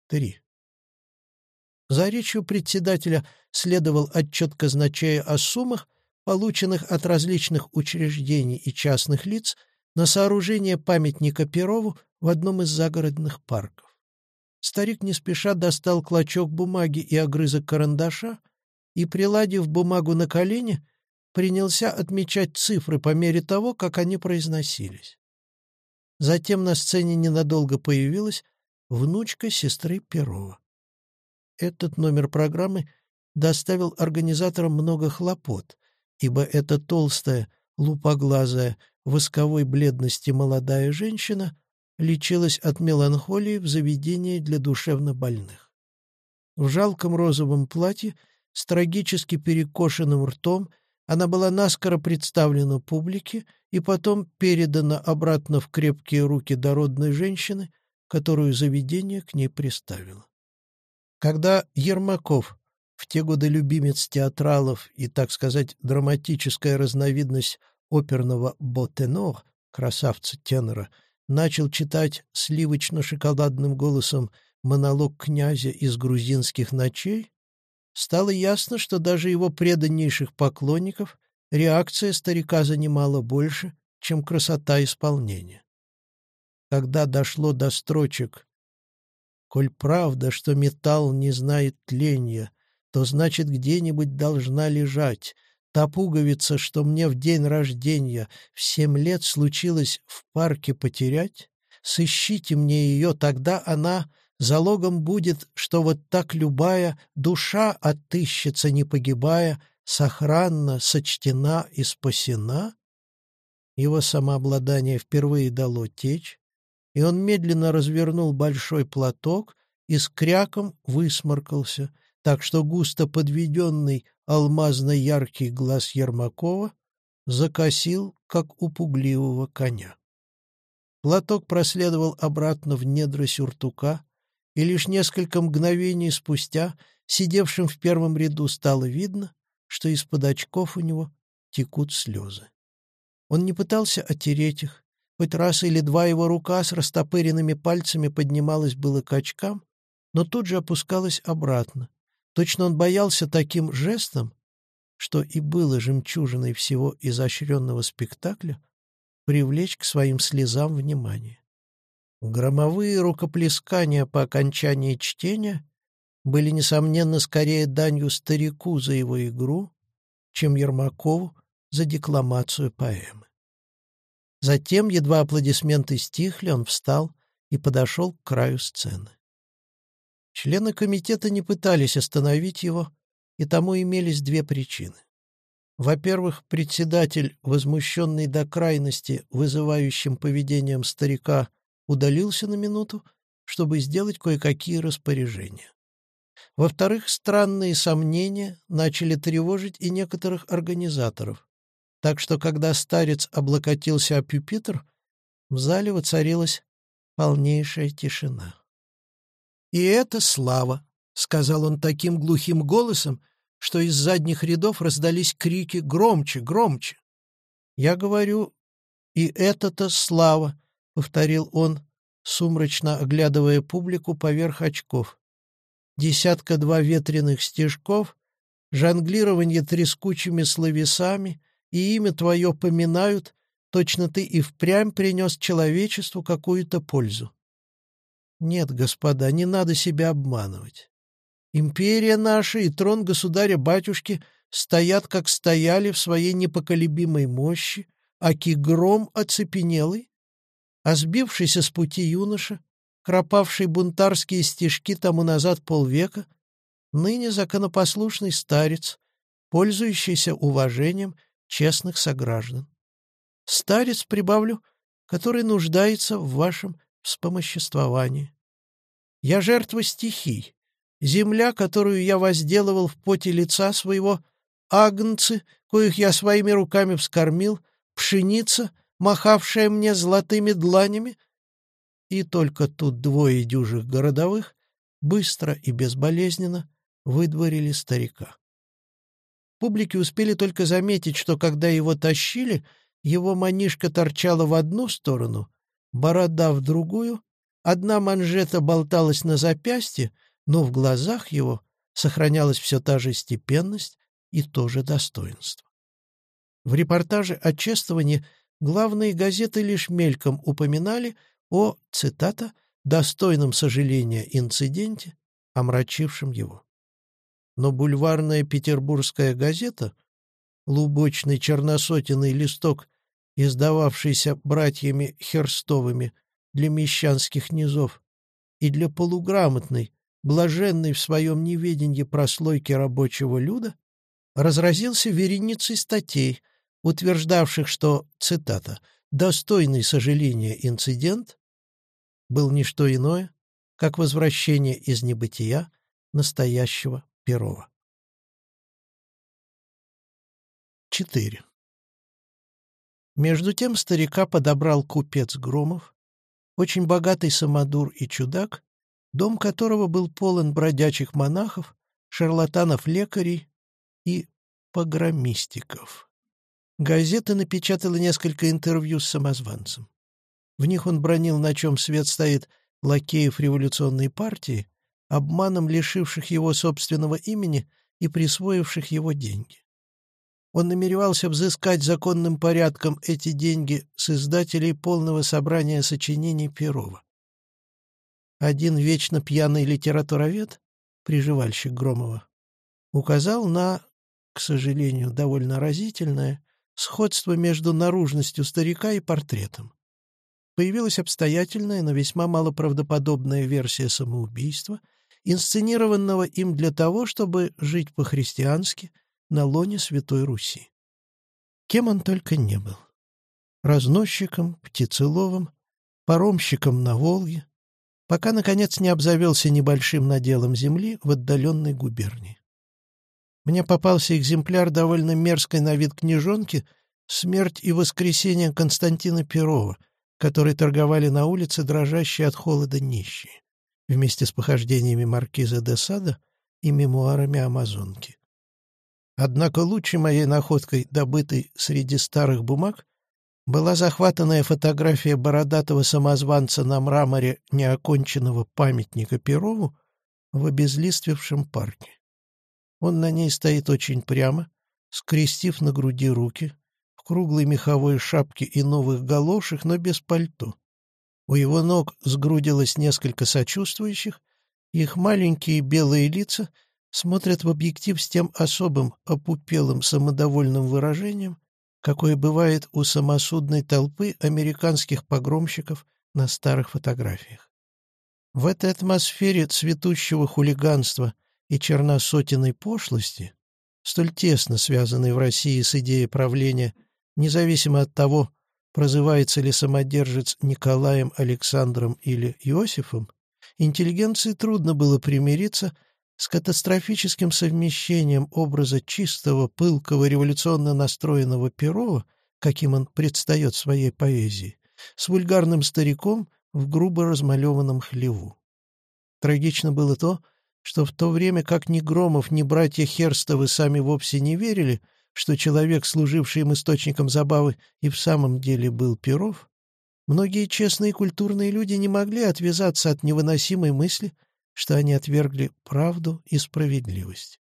Три. За речью председателя следовал отчет казначея о суммах, полученных от различных учреждений и частных лиц на сооружение памятника Перову в одном из загородных парков. Старик не спеша достал клочок бумаги и огрызок карандаша и, приладив бумагу на колени, принялся отмечать цифры по мере того, как они произносились. Затем на сцене ненадолго появилась внучка сестры Перова. Этот номер программы доставил организаторам много хлопот, ибо эта толстая, лупоглазая, восковой бледности молодая женщина лечилась от меланхолии в заведении для душевнобольных. В жалком розовом платье с трагически перекошенным ртом она была наскоро представлена публике и потом передана обратно в крепкие руки дородной женщины, которую заведение к ней приставило. Когда Ермаков, в те годы любимец театралов и, так сказать, драматическая разновидность оперного ботенор, красавца-тенора, начал читать сливочно-шоколадным голосом монолог князя из грузинских ночей, стало ясно, что даже его преданнейших поклонников реакция старика занимала больше, чем красота исполнения. Когда дошло до строчек Коль правда, что металл не знает тления, то значит где-нибудь должна лежать. Та пуговица, что мне в день рождения в семь лет случилось в парке потерять, сыщите мне ее, тогда она залогом будет, что вот так любая душа отыщется, не погибая, сохранна, сочтена и спасена? Его самообладание впервые дало течь, и он медленно развернул большой платок и с кряком высморкался, так что густо подведенный алмазно-яркий глаз Ермакова закосил, как у пугливого коня. Платок проследовал обратно в недра сюртука, и лишь несколько мгновений спустя сидевшим в первом ряду стало видно, что из-под очков у него текут слезы. Он не пытался отереть их, Хоть раз или два его рука с растопыренными пальцами поднималась было к очкам, но тут же опускалась обратно. Точно он боялся таким жестом, что и было жемчужиной всего изощренного спектакля, привлечь к своим слезам внимание. Громовые рукоплескания по окончании чтения были, несомненно, скорее данью старику за его игру, чем Ермакову за декламацию поэмы. Затем, едва аплодисменты стихли, он встал и подошел к краю сцены. Члены комитета не пытались остановить его, и тому имелись две причины. Во-первых, председатель, возмущенный до крайности вызывающим поведением старика, удалился на минуту, чтобы сделать кое-какие распоряжения. Во-вторых, странные сомнения начали тревожить и некоторых организаторов, так что, когда старец облокотился о пюпитр, в зале воцарилась полнейшая тишина. «И это слава!» — сказал он таким глухим голосом, что из задних рядов раздались крики «Громче! Громче!» «Я говорю, и это-то слава!» — повторил он, сумрачно оглядывая публику поверх очков. Десятка-два ветреных стежков, жонглирование трескучими словесами, и имя твое поминают, точно ты и впрямь принес человечеству какую-то пользу. Нет, господа, не надо себя обманывать. Империя наша и трон государя-батюшки стоят, как стояли в своей непоколебимой мощи, а кигром оцепенелый, а сбившийся с пути юноша, кропавший бунтарские стишки тому назад полвека, ныне законопослушный старец, пользующийся уважением честных сограждан. Старец, прибавлю, который нуждается в вашем вспомоществовании. Я жертва стихий, земля, которую я возделывал в поте лица своего, агнцы, коих я своими руками вскормил, пшеница, махавшая мне золотыми дланями, и только тут двое дюжих городовых быстро и безболезненно выдворили старика. Публики успели только заметить, что когда его тащили, его манишка торчала в одну сторону, борода в другую, одна манжета болталась на запястье, но в глазах его сохранялась все та же степенность и то же достоинство. В репортаже о чествовании главные газеты лишь мельком упоминали о, цитата, «достойном сожаления инциденте, омрачившем его». Но бульварная петербургская газета, лубочный черносотенный листок, издававшийся братьями Херстовыми для мещанских низов и для полуграмотной, блаженной в своем неведении прослойки рабочего люда, разразился вереницей статей, утверждавших, что, цитата, «достойный сожаления инцидент» был не что иное, как возвращение из небытия настоящего Перова. 4. Между тем старика подобрал купец Громов, очень богатый самодур и чудак, дом которого был полон бродячих монахов, шарлатанов-лекарей и погромистиков. Газета напечатала несколько интервью с самозванцем. В них он бронил, на чем свет стоит, лакеев революционной партии, обманом лишивших его собственного имени и присвоивших его деньги. Он намеревался взыскать законным порядком эти деньги с издателей полного собрания сочинений Перова. Один вечно пьяный литературовед, приживальщик Громова, указал на, к сожалению, довольно разительное, сходство между наружностью старика и портретом. Появилась обстоятельная, но весьма малоправдоподобная версия самоубийства — инсценированного им для того, чтобы жить по-христиански на лоне Святой Руси. Кем он только не был. Разносчиком, птицеловым, паромщиком на Волге, пока, наконец, не обзавелся небольшим наделом земли в отдаленной губернии. Мне попался экземпляр довольно мерзкой на вид книжонки «Смерть и воскресение Константина Перова», который торговали на улице дрожащие от холода нищие вместе с похождениями маркиза де Сада и мемуарами Амазонки. Однако лучшей моей находкой, добытой среди старых бумаг, была захватанная фотография бородатого самозванца на мраморе неоконченного памятника Перову в обезлиствевшем парке. Он на ней стоит очень прямо, скрестив на груди руки, в круглой меховой шапке и новых галошах, но без пальто. У его ног сгрудилось несколько сочувствующих, их маленькие белые лица смотрят в объектив с тем особым опупелым самодовольным выражением, какое бывает у самосудной толпы американских погромщиков на старых фотографиях. В этой атмосфере цветущего хулиганства и черносотенной пошлости, столь тесно связанной в России с идеей правления, независимо от того, прозывается ли самодержец Николаем, Александром или Иосифом, интеллигенции трудно было примириться с катастрофическим совмещением образа чистого, пылкого, революционно настроенного Перова, каким он предстает в своей поэзии, с вульгарным стариком в грубо размалеванном хлеву. Трагично было то, что в то время как ни Громов, ни братья Херстовы сами вовсе не верили — что человек, служивший им источником забавы, и в самом деле был Перов, многие честные культурные люди не могли отвязаться от невыносимой мысли, что они отвергли правду и справедливость.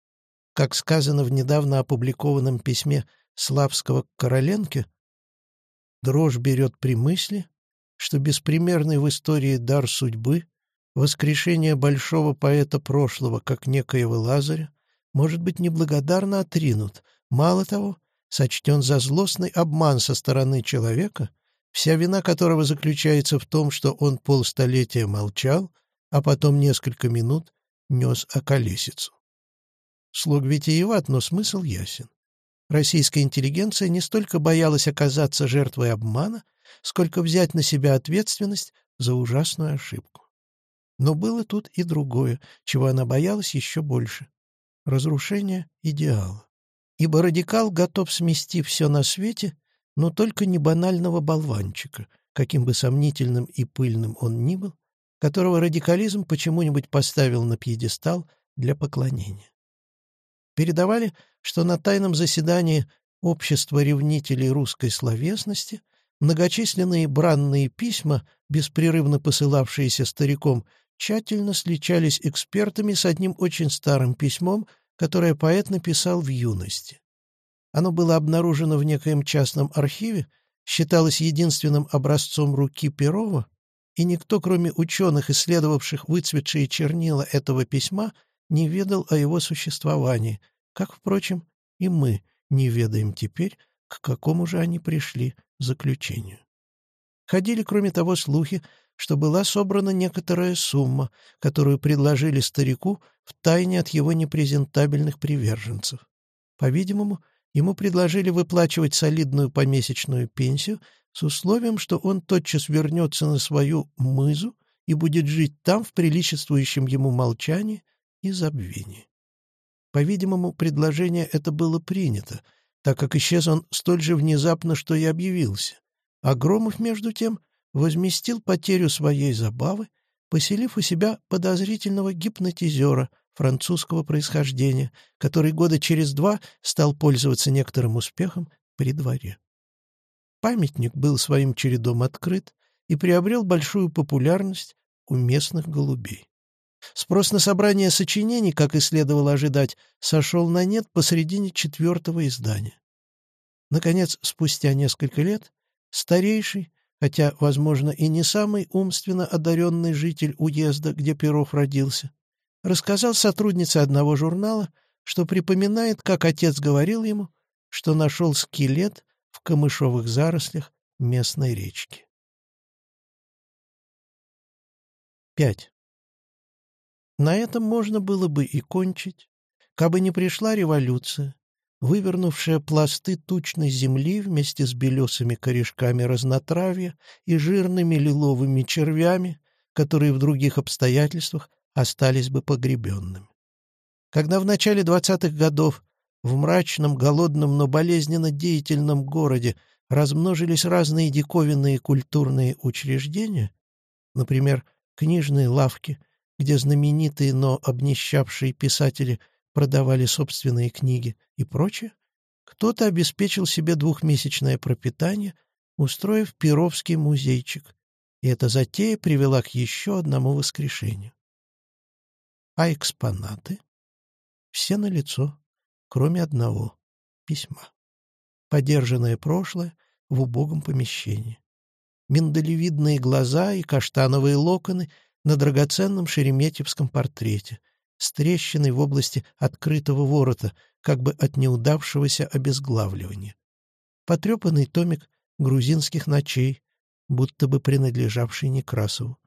Как сказано в недавно опубликованном письме Славского к Короленке, дрожь берет при мысли, что беспримерный в истории дар судьбы, воскрешение большого поэта прошлого, как некоего Лазаря, может быть неблагодарно отринут — Мало того, сочтен за злостный обман со стороны человека,
вся вина которого заключается в том, что он полстолетия молчал, а потом несколько минут нес околесицу. Слог витиеват, но смысл ясен. Российская интеллигенция не столько боялась оказаться жертвой обмана, сколько взять на себя ответственность за ужасную ошибку. Но было тут и другое, чего она боялась еще больше — разрушение идеала. Ибо радикал готов смести все на свете, но только не банального болванчика, каким бы сомнительным и пыльным он ни был, которого радикализм почему-нибудь поставил на пьедестал для поклонения. Передавали, что на тайном заседании Общества ревнителей русской словесности многочисленные бранные письма, беспрерывно посылавшиеся стариком, тщательно сличались экспертами с одним очень старым письмом, которое поэт написал в юности. Оно было обнаружено в некоем частном архиве, считалось единственным образцом руки Перова, и никто, кроме ученых, исследовавших выцветшие чернила этого письма, не ведал о его существовании, как, впрочем, и мы не ведаем теперь, к какому же они пришли заключению. Ходили, кроме того, слухи, что была собрана некоторая сумма, которую предложили старику в тайне от его непрезентабельных приверженцев. По-видимому, ему предложили выплачивать солидную помесячную пенсию с условием, что он тотчас вернется на свою мызу и будет жить там в приличествующем ему молчании и забвении. По-видимому, предложение это было принято, так как исчез он столь же внезапно, что и объявился. А Громов, между тем, возместил потерю своей забавы, поселив у себя подозрительного гипнотизера французского происхождения, который года через два стал пользоваться некоторым успехом при дворе. Памятник был своим чередом открыт и приобрел большую популярность у местных голубей. Спрос на собрание сочинений, как и следовало ожидать, сошел на нет посредине четвертого издания. Наконец, спустя несколько лет, старейший, хотя, возможно, и не самый умственно одаренный житель уезда, где Перов родился, рассказал сотруднице одного журнала, что припоминает, как отец говорил ему, что нашел скелет в камышовых зарослях местной речки. 5. На этом можно было бы и кончить, кабы не пришла революция, вывернувшая пласты тучной земли вместе с белесыми корешками разнотравья и жирными лиловыми червями, которые в других обстоятельствах остались бы погребенными. Когда в начале двадцатых годов в мрачном, голодном, но болезненно деятельном городе размножились разные диковинные культурные учреждения, например, книжные лавки, где знаменитые, но обнищавшие писатели продавали собственные книги и прочее, кто-то обеспечил себе двухмесячное пропитание, устроив Перовский музейчик, и эта затея привела к еще одному воскрешению. А экспонаты? Все на лицо, кроме одного — письма. Подержанное прошлое в убогом помещении. Миндалевидные глаза и каштановые локоны — на драгоценном шереметьевском портрете, с в области открытого ворота, как бы от неудавшегося обезглавливания. Потрепанный томик грузинских ночей, будто бы принадлежавший Некрасову.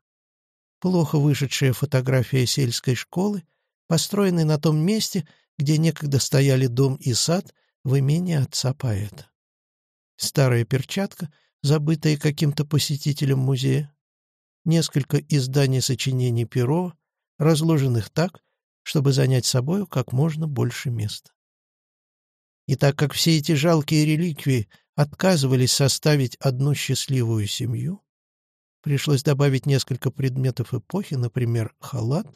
Плохо вышедшая фотография сельской школы, построенной на том месте, где некогда стояли дом и сад в имении отца поэта. Старая перчатка, забытая каким-то посетителем музея, несколько изданий сочинений Перова, разложенных так, чтобы занять собою как можно больше места. И так как все эти жалкие реликвии отказывались составить одну счастливую семью, пришлось добавить несколько предметов эпохи, например, халат,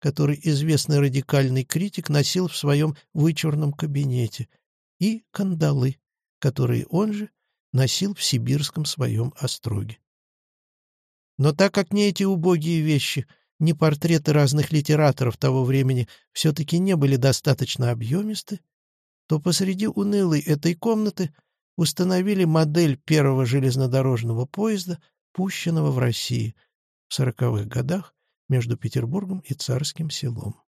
который известный радикальный критик носил в своем вычурном кабинете, и кандалы, которые он же носил в сибирском своем остроге. Но так как ни эти убогие вещи, ни портреты разных литераторов того времени все-таки не были достаточно объемисты, то посреди унылой этой комнаты установили модель первого железнодорожного поезда, пущенного в России в сороковых годах между Петербургом и Царским селом.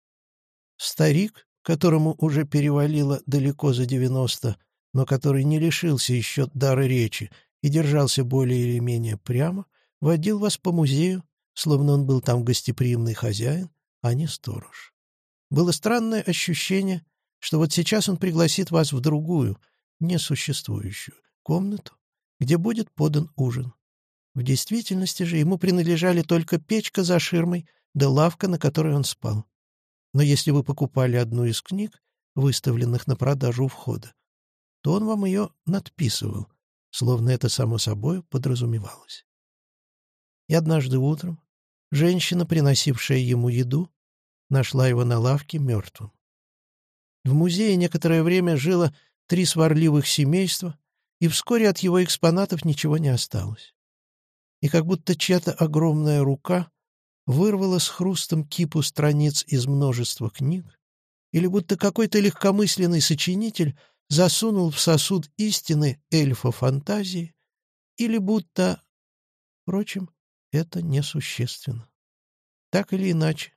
Старик, которому уже перевалило далеко за девяносто, но который не лишился еще дара речи и держался более или менее прямо, водил вас по музею, словно он был там гостеприимный хозяин, а не сторож. Было странное ощущение, что вот сейчас он пригласит вас в другую, несуществующую комнату, где будет подан ужин. В действительности же ему принадлежали только печка за ширмой да лавка, на которой он спал. Но если вы покупали одну из книг, выставленных на продажу у входа, то он вам ее надписывал, словно это само собой подразумевалось. И однажды утром женщина, приносившая ему еду, нашла его на лавке мертвым. В музее некоторое время жило три сварливых семейства, и вскоре от его экспонатов ничего не осталось. И как будто чья-то огромная рука вырвала с хрустом кипу страниц из множества книг, или будто какой-то легкомысленный сочинитель засунул в сосуд истины эльфа фантазии, или будто... Впрочем, это несущественно. Так или иначе,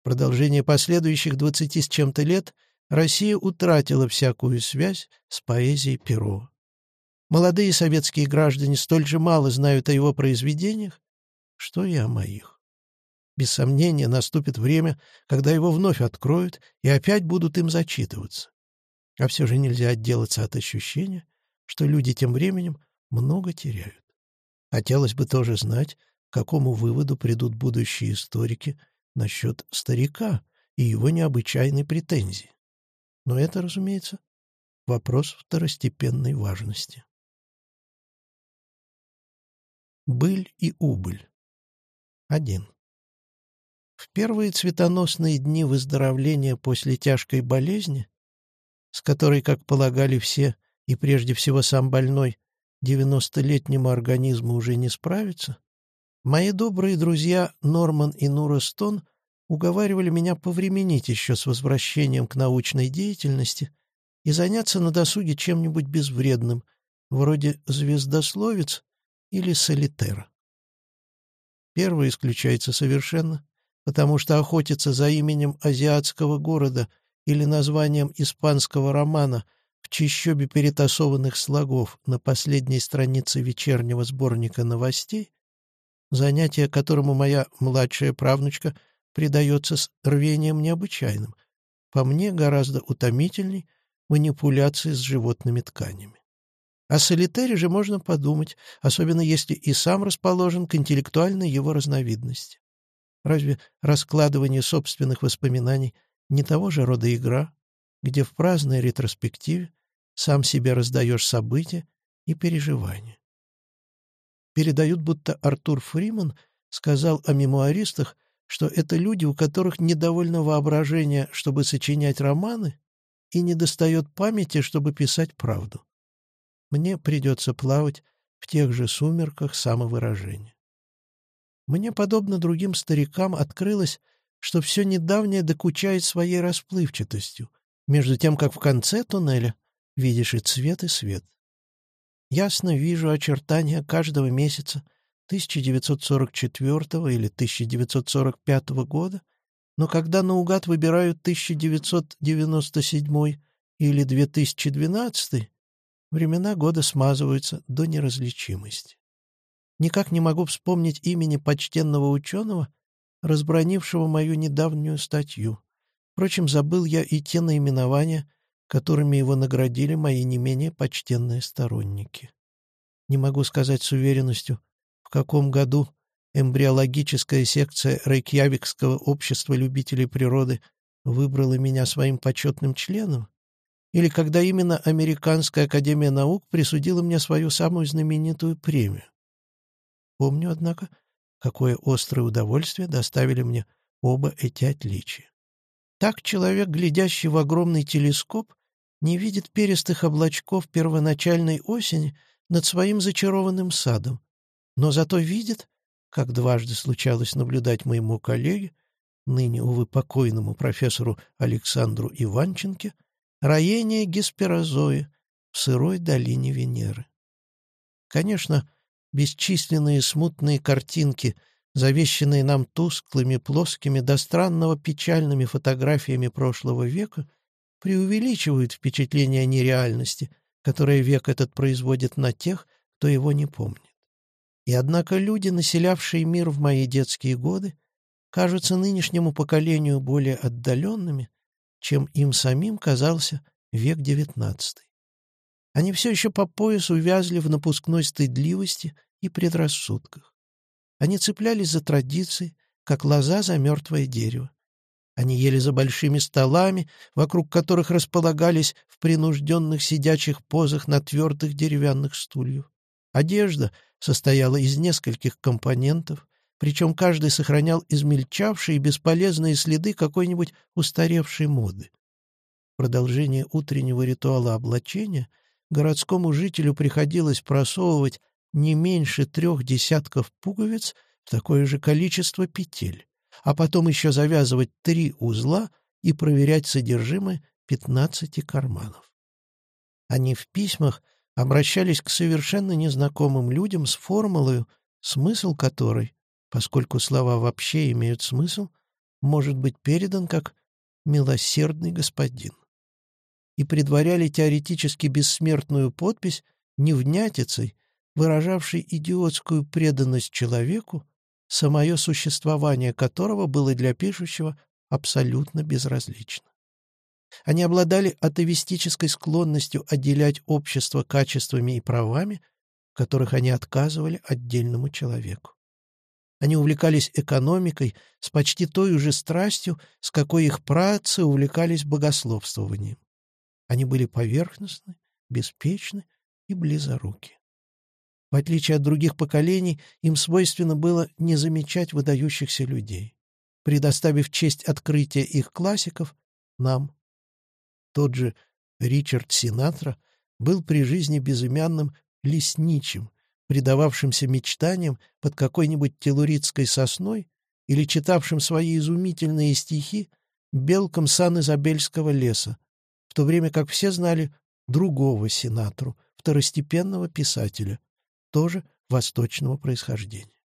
в продолжение последующих двадцати с чем-то лет Россия утратила всякую связь с поэзией Перо. Молодые советские граждане столь же мало знают о его произведениях, что и о моих. Без сомнения, наступит время, когда его вновь откроют и опять будут им зачитываться. А все же нельзя отделаться от ощущения, что люди тем временем много теряют. Хотелось бы тоже знать, к какому выводу придут будущие историки насчет старика и его необычайной претензии. Но это, разумеется, вопрос второстепенной важности. Быль и убыль. Один. В первые цветоносные дни выздоровления после тяжкой болезни, с которой, как полагали все, и прежде всего сам больной, девяностолетнему организму уже не справится, мои добрые друзья Норман и Нура Стон уговаривали меня повременить еще с возвращением к научной деятельности и заняться на досуге чем-нибудь безвредным, вроде звездословец или солитера. Первое исключается совершенно, потому что охотиться за именем азиатского города или названием испанского романа в чищобе перетасованных слогов на последней странице вечернего сборника новостей, занятие которому моя младшая правнучка — придается с рвением необычайным, по мне гораздо утомительней манипуляции с животными тканями. О солитаре же можно подумать, особенно если и сам расположен к интеллектуальной его разновидности. Разве раскладывание собственных воспоминаний не того же рода игра, где в праздной ретроспективе сам себе раздаешь события и переживания? Передают, будто Артур Фриман сказал о мемуаристах, что это люди, у которых недовольно воображение, чтобы сочинять романы, и недостает памяти, чтобы писать правду. Мне придется плавать в тех же сумерках самовыражения. Мне, подобно другим старикам, открылось, что все недавнее докучает своей расплывчатостью, между тем, как в конце туннеля видишь и цвет, и свет. Ясно вижу очертания каждого месяца, 1944 или 1945 года, но когда наугад выбирают 1997 или 2012, времена года смазываются до неразличимости. Никак не могу вспомнить имени почтенного ученого, разбронившего мою недавнюю статью. Впрочем, забыл я и те наименования, которыми его наградили мои не менее почтенные сторонники. Не могу сказать с уверенностью, каком году эмбриологическая секция Рейкьявикского общества любителей природы выбрала меня своим почетным членом, или когда именно Американская академия наук присудила мне свою самую знаменитую премию. Помню, однако, какое острое удовольствие доставили мне оба эти отличия. Так человек, глядящий в огромный телескоп, не видит перистых облачков первоначальной осени над своим зачарованным садом, но зато видит, как дважды случалось наблюдать моему коллеге, ныне, увы, покойному профессору Александру Иванченке, роение гесперозои в сырой долине Венеры. Конечно, бесчисленные смутные картинки, завещанные нам тусклыми, плоскими, до странного печальными фотографиями прошлого века, преувеличивают впечатление нереальности, которое век этот производит на тех,
кто его не помнит. И однако люди, населявшие мир в мои детские годы, кажутся нынешнему поколению более отдаленными, чем им самим казался век девятнадцатый. Они все еще по пояс увязли в напускной стыдливости и предрассудках. Они цеплялись за традиции, как лоза за мертвое дерево. Они ели за большими столами, вокруг которых располагались в принужденных сидячих позах на твердых деревянных стульях. Одежда состояла из нескольких компонентов, причем каждый сохранял измельчавшие и бесполезные следы какой-нибудь устаревшей моды. Продолжение утреннего ритуала облачения городскому жителю приходилось просовывать не меньше трех десятков пуговиц в такое же количество петель а потом еще завязывать три узла и проверять содержимое пятнадцати карманов. Они в письмах обращались к совершенно незнакомым людям с формулой, смысл которой, поскольку слова вообще имеют смысл, может быть передан как «милосердный господин». И предваряли теоретически бессмертную подпись невнятицей, выражавшей идиотскую преданность человеку, самое существование которого было для пишущего абсолютно безразлично. Они обладали атовистической склонностью отделять общество качествами и правами, которых они отказывали отдельному человеку. Они увлекались экономикой с почти той же страстью, с какой их працы увлекались богословствованием. Они были поверхностны, беспечны и близоруки. В отличие от других поколений, им свойственно было не замечать выдающихся людей, предоставив честь открытия их классиков нам. Тот же Ричард Синатра был при жизни безымянным лесничим, предававшимся мечтаниям под какой-нибудь телуридской сосной или читавшим свои изумительные стихи белкам Сан-Изабельского леса, в то время как все знали другого Синатру, второстепенного писателя, тоже восточного происхождения.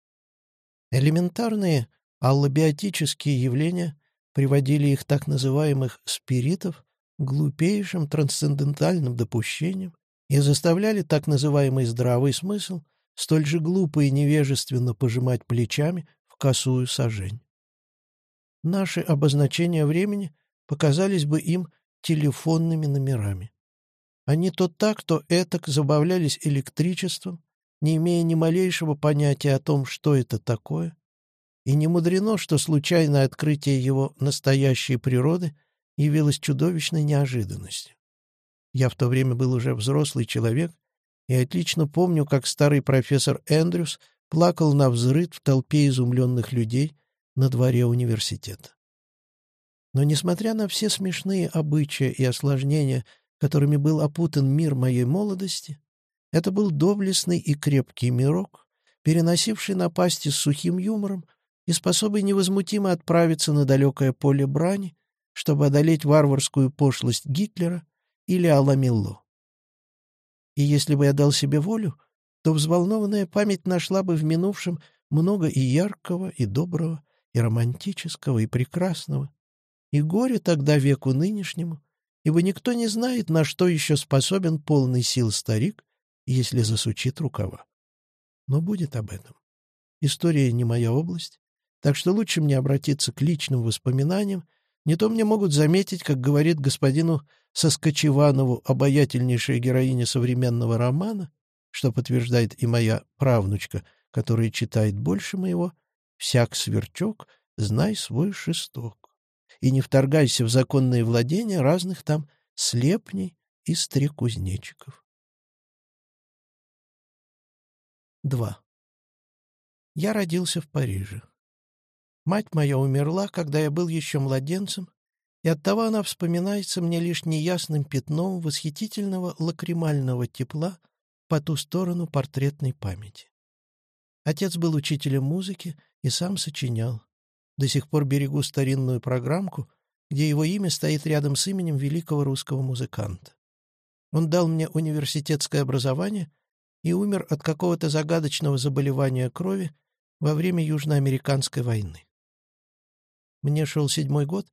Элементарные аллобиотические явления приводили их так называемых «спиритов» к глупейшим трансцендентальным допущениям и заставляли так называемый здравый смысл столь же глупо и невежественно пожимать плечами в косую сажень. Наши обозначения времени показались бы им телефонными номерами. Они то так, то этак забавлялись электричеством, не имея ни малейшего понятия о том, что это такое, и не мудрено, что случайное открытие его настоящей природы явилось чудовищной неожиданностью. Я в то время был уже взрослый человек и отлично помню, как старый профессор Эндрюс плакал на взрыв в толпе изумленных людей на дворе университета. Но, несмотря на все смешные обычаи и осложнения, которыми был опутан мир моей молодости, это был доблестный и крепкий мирок, переносивший напасти с сухим юмором и способный невозмутимо отправиться на далекое поле брани, чтобы одолеть варварскую пошлость Гитлера или Аламилло. И если бы я дал себе волю, то взволнованная память нашла бы в минувшем много и яркого, и доброго, и романтического, и прекрасного. И горе тогда веку нынешнему, ибо никто не знает, на что еще способен полный сил старик, если засучит рукава. Но будет об этом. История не моя область, так что лучше мне обратиться к личным воспоминаниям, не то мне могут заметить, как говорит господину Соскочеванову обаятельнейшая героиня современного романа, что подтверждает и моя правнучка, которая читает больше моего, «Всяк сверчок, знай свой шесток» и не вторгайся в законные владения разных там слепней и стрекузнечиков. 2. Я родился в Париже. Мать моя умерла, когда я был еще младенцем, и оттого она вспоминается мне лишь неясным пятном восхитительного лакримального тепла по ту сторону портретной памяти. Отец был учителем музыки и сам сочинял. До сих пор берегу старинную программку, где его имя стоит рядом с именем великого русского музыканта. Он дал мне университетское образование — и умер от какого-то загадочного заболевания крови во время Южноамериканской войны. Мне шел седьмой год,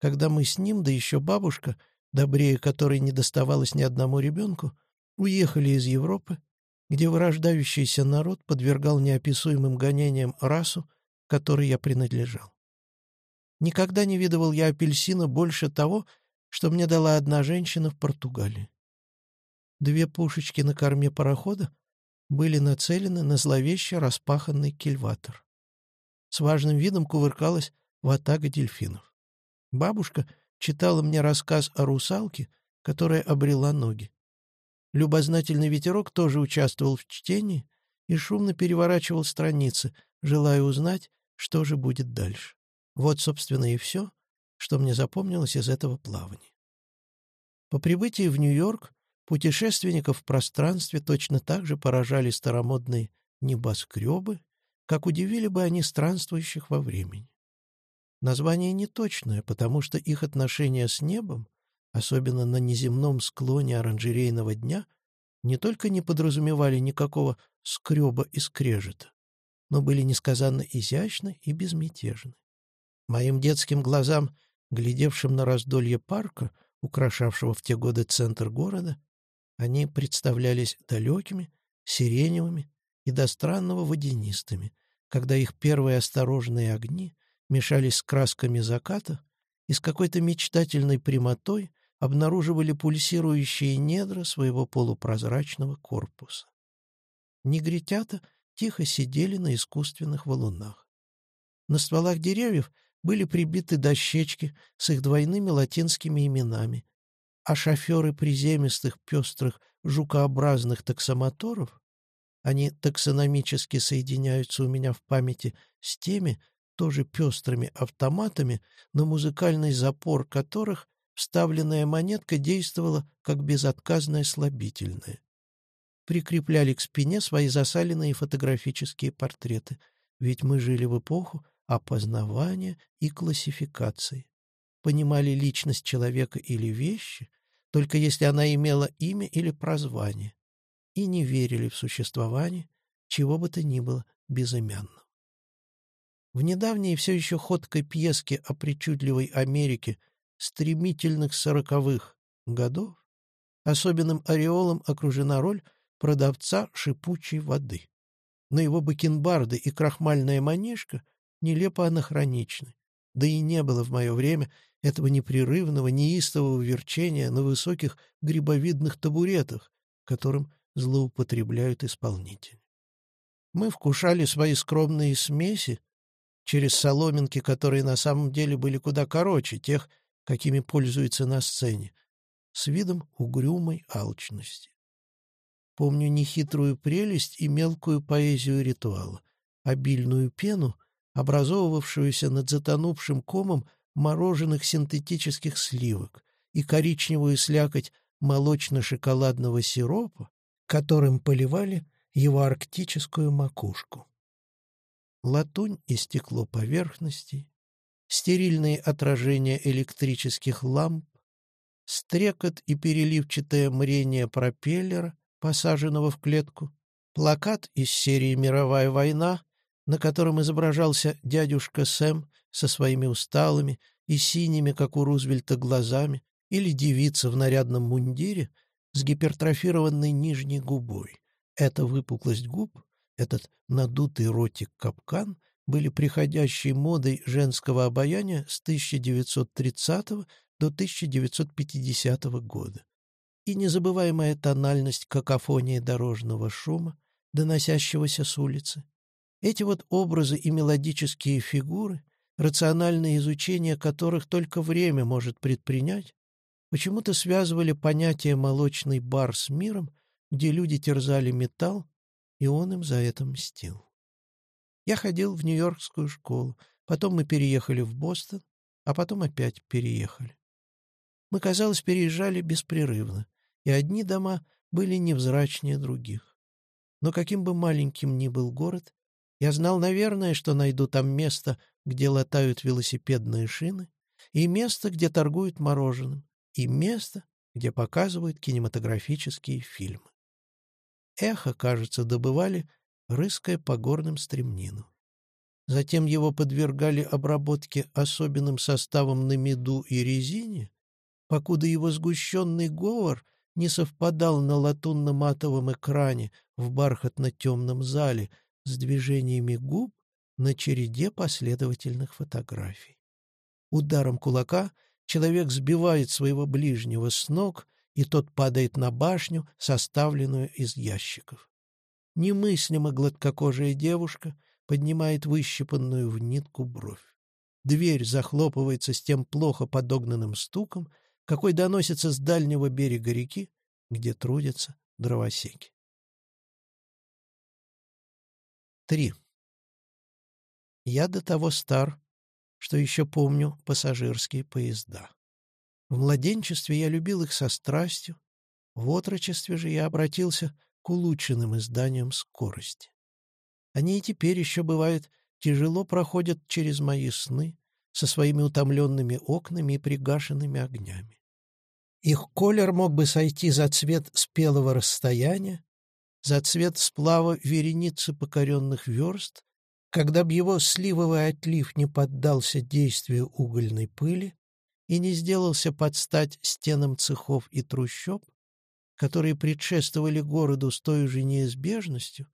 когда мы с ним, да еще бабушка, добрее которой не доставалось ни одному ребенку, уехали из Европы где вырождающийся народ подвергал неописуемым гонениям расу, которой я принадлежал. Никогда не видывал я апельсина больше того, что мне дала одна женщина в Португалии. Две пушечки на корме парохода были нацелены на зловеще распаханный кильватор. С важным видом кувыркалась ватага дельфинов. Бабушка читала мне рассказ о русалке, которая обрела ноги. Любознательный ветерок тоже участвовал в чтении и шумно переворачивал страницы, желая узнать, что же будет дальше. Вот, собственно, и все, что мне запомнилось из этого плавания. По прибытии в Нью-Йорк путешественников в пространстве точно так же поражали старомодные небоскребы, как удивили бы они странствующих во времени. Название неточное, потому что их отношения с небом, особенно на неземном склоне оранжерейного дня, не только не подразумевали никакого скреба и скрежета, но были несказанно изящны и безмятежны. Моим детским глазам, глядевшим на раздолье парка, украшавшего в те годы центр города, они представлялись далекими, сиреневыми и до странного водянистыми, когда их первые осторожные огни мешались с красками заката и с какой-то мечтательной прямотой обнаруживали пульсирующие недра своего полупрозрачного корпуса. Негритята тихо сидели на искусственных валунах. На стволах деревьев были прибиты дощечки с их двойными латинскими именами, а шоферы приземистых, пестрых, жукообразных таксомоторов, они таксономически соединяются у меня в памяти с теми, тоже пестрыми автоматами, на музыкальный запор которых вставленная монетка действовала как безотказное слабительное. Прикрепляли к спине свои засаленные фотографические портреты, ведь мы жили в эпоху опознавания и классификации. Понимали личность человека или вещи, только если она имела имя или прозвание, и не верили в существование чего бы то ни было безымянного. В недавней все еще ходкой пьеске о причудливой Америке стремительных сороковых годов особенным ореолом окружена роль продавца шипучей воды. На его бакенбарды и крахмальная манишка нелепо анахроничны. Да и не было в мое время этого непрерывного, неистового верчения на высоких грибовидных табуретах, которым злоупотребляют исполнители. Мы вкушали свои скромные смеси через соломинки, которые на самом деле были куда короче тех, какими пользуются на сцене, с видом угрюмой алчности. Помню нехитрую прелесть и мелкую поэзию ритуала, обильную пену, образовывавшуюся над затонувшим комом мороженых синтетических сливок и коричневую слякоть молочно-шоколадного сиропа, которым поливали его арктическую макушку. Латунь и стекло поверхностей, стерильные отражения электрических ламп, стрекот и переливчатое мрение пропеллера, посаженного в клетку, плакат из серии «Мировая война», на котором изображался дядюшка Сэм со своими усталыми и синими, как у Рузвельта, глазами, или девица в нарядном мундире с гипертрофированной нижней губой. Эта выпуклость губ, этот надутый ротик-капкан — были приходящей модой женского обаяния с 1930 до 1950 года. И незабываемая тональность какофонии дорожного шума, доносящегося с улицы. Эти вот образы и мелодические фигуры, рациональное изучение которых только время может предпринять, почему-то связывали понятие «молочный бар» с миром, где люди терзали металл, и он им за это мстил. Я ходил в Нью-Йоркскую школу, потом мы переехали в Бостон, а потом опять переехали. Мы, казалось, переезжали беспрерывно, и одни дома были невзрачнее других. Но каким бы маленьким ни был город, я знал, наверное, что найду там место, где латают велосипедные шины, и место, где торгуют мороженым, и место, где показывают кинематографические фильмы. Эхо, кажется, добывали рыская по горным стремнинам. Затем его подвергали обработке особенным составом на меду и резине, покуда его сгущенный говор не совпадал на латунно-матовом экране в бархатно-темном зале с движениями губ на череде последовательных фотографий. Ударом кулака человек сбивает своего ближнего с ног, и тот падает на башню, составленную из ящиков. Немыслимо гладкокожая девушка поднимает выщипанную в нитку бровь. Дверь захлопывается с тем плохо подогнанным стуком, какой доносится с дальнего берега реки, где трудятся дровосеки. 3. Я до того стар, что еще помню пассажирские поезда. В младенчестве я любил их со страстью, в отрочестве же я обратился к улучшенным изданиям скорости. Они и теперь еще, бывает, тяжело проходят через мои сны со своими утомленными окнами и пригашенными огнями. Их колер мог бы сойти за цвет спелого расстояния, за цвет сплава вереницы покоренных верст, когда б его сливовый отлив не поддался действию угольной пыли и не сделался под стать стенам цехов и трущоб, которые предшествовали городу с той же неизбежностью,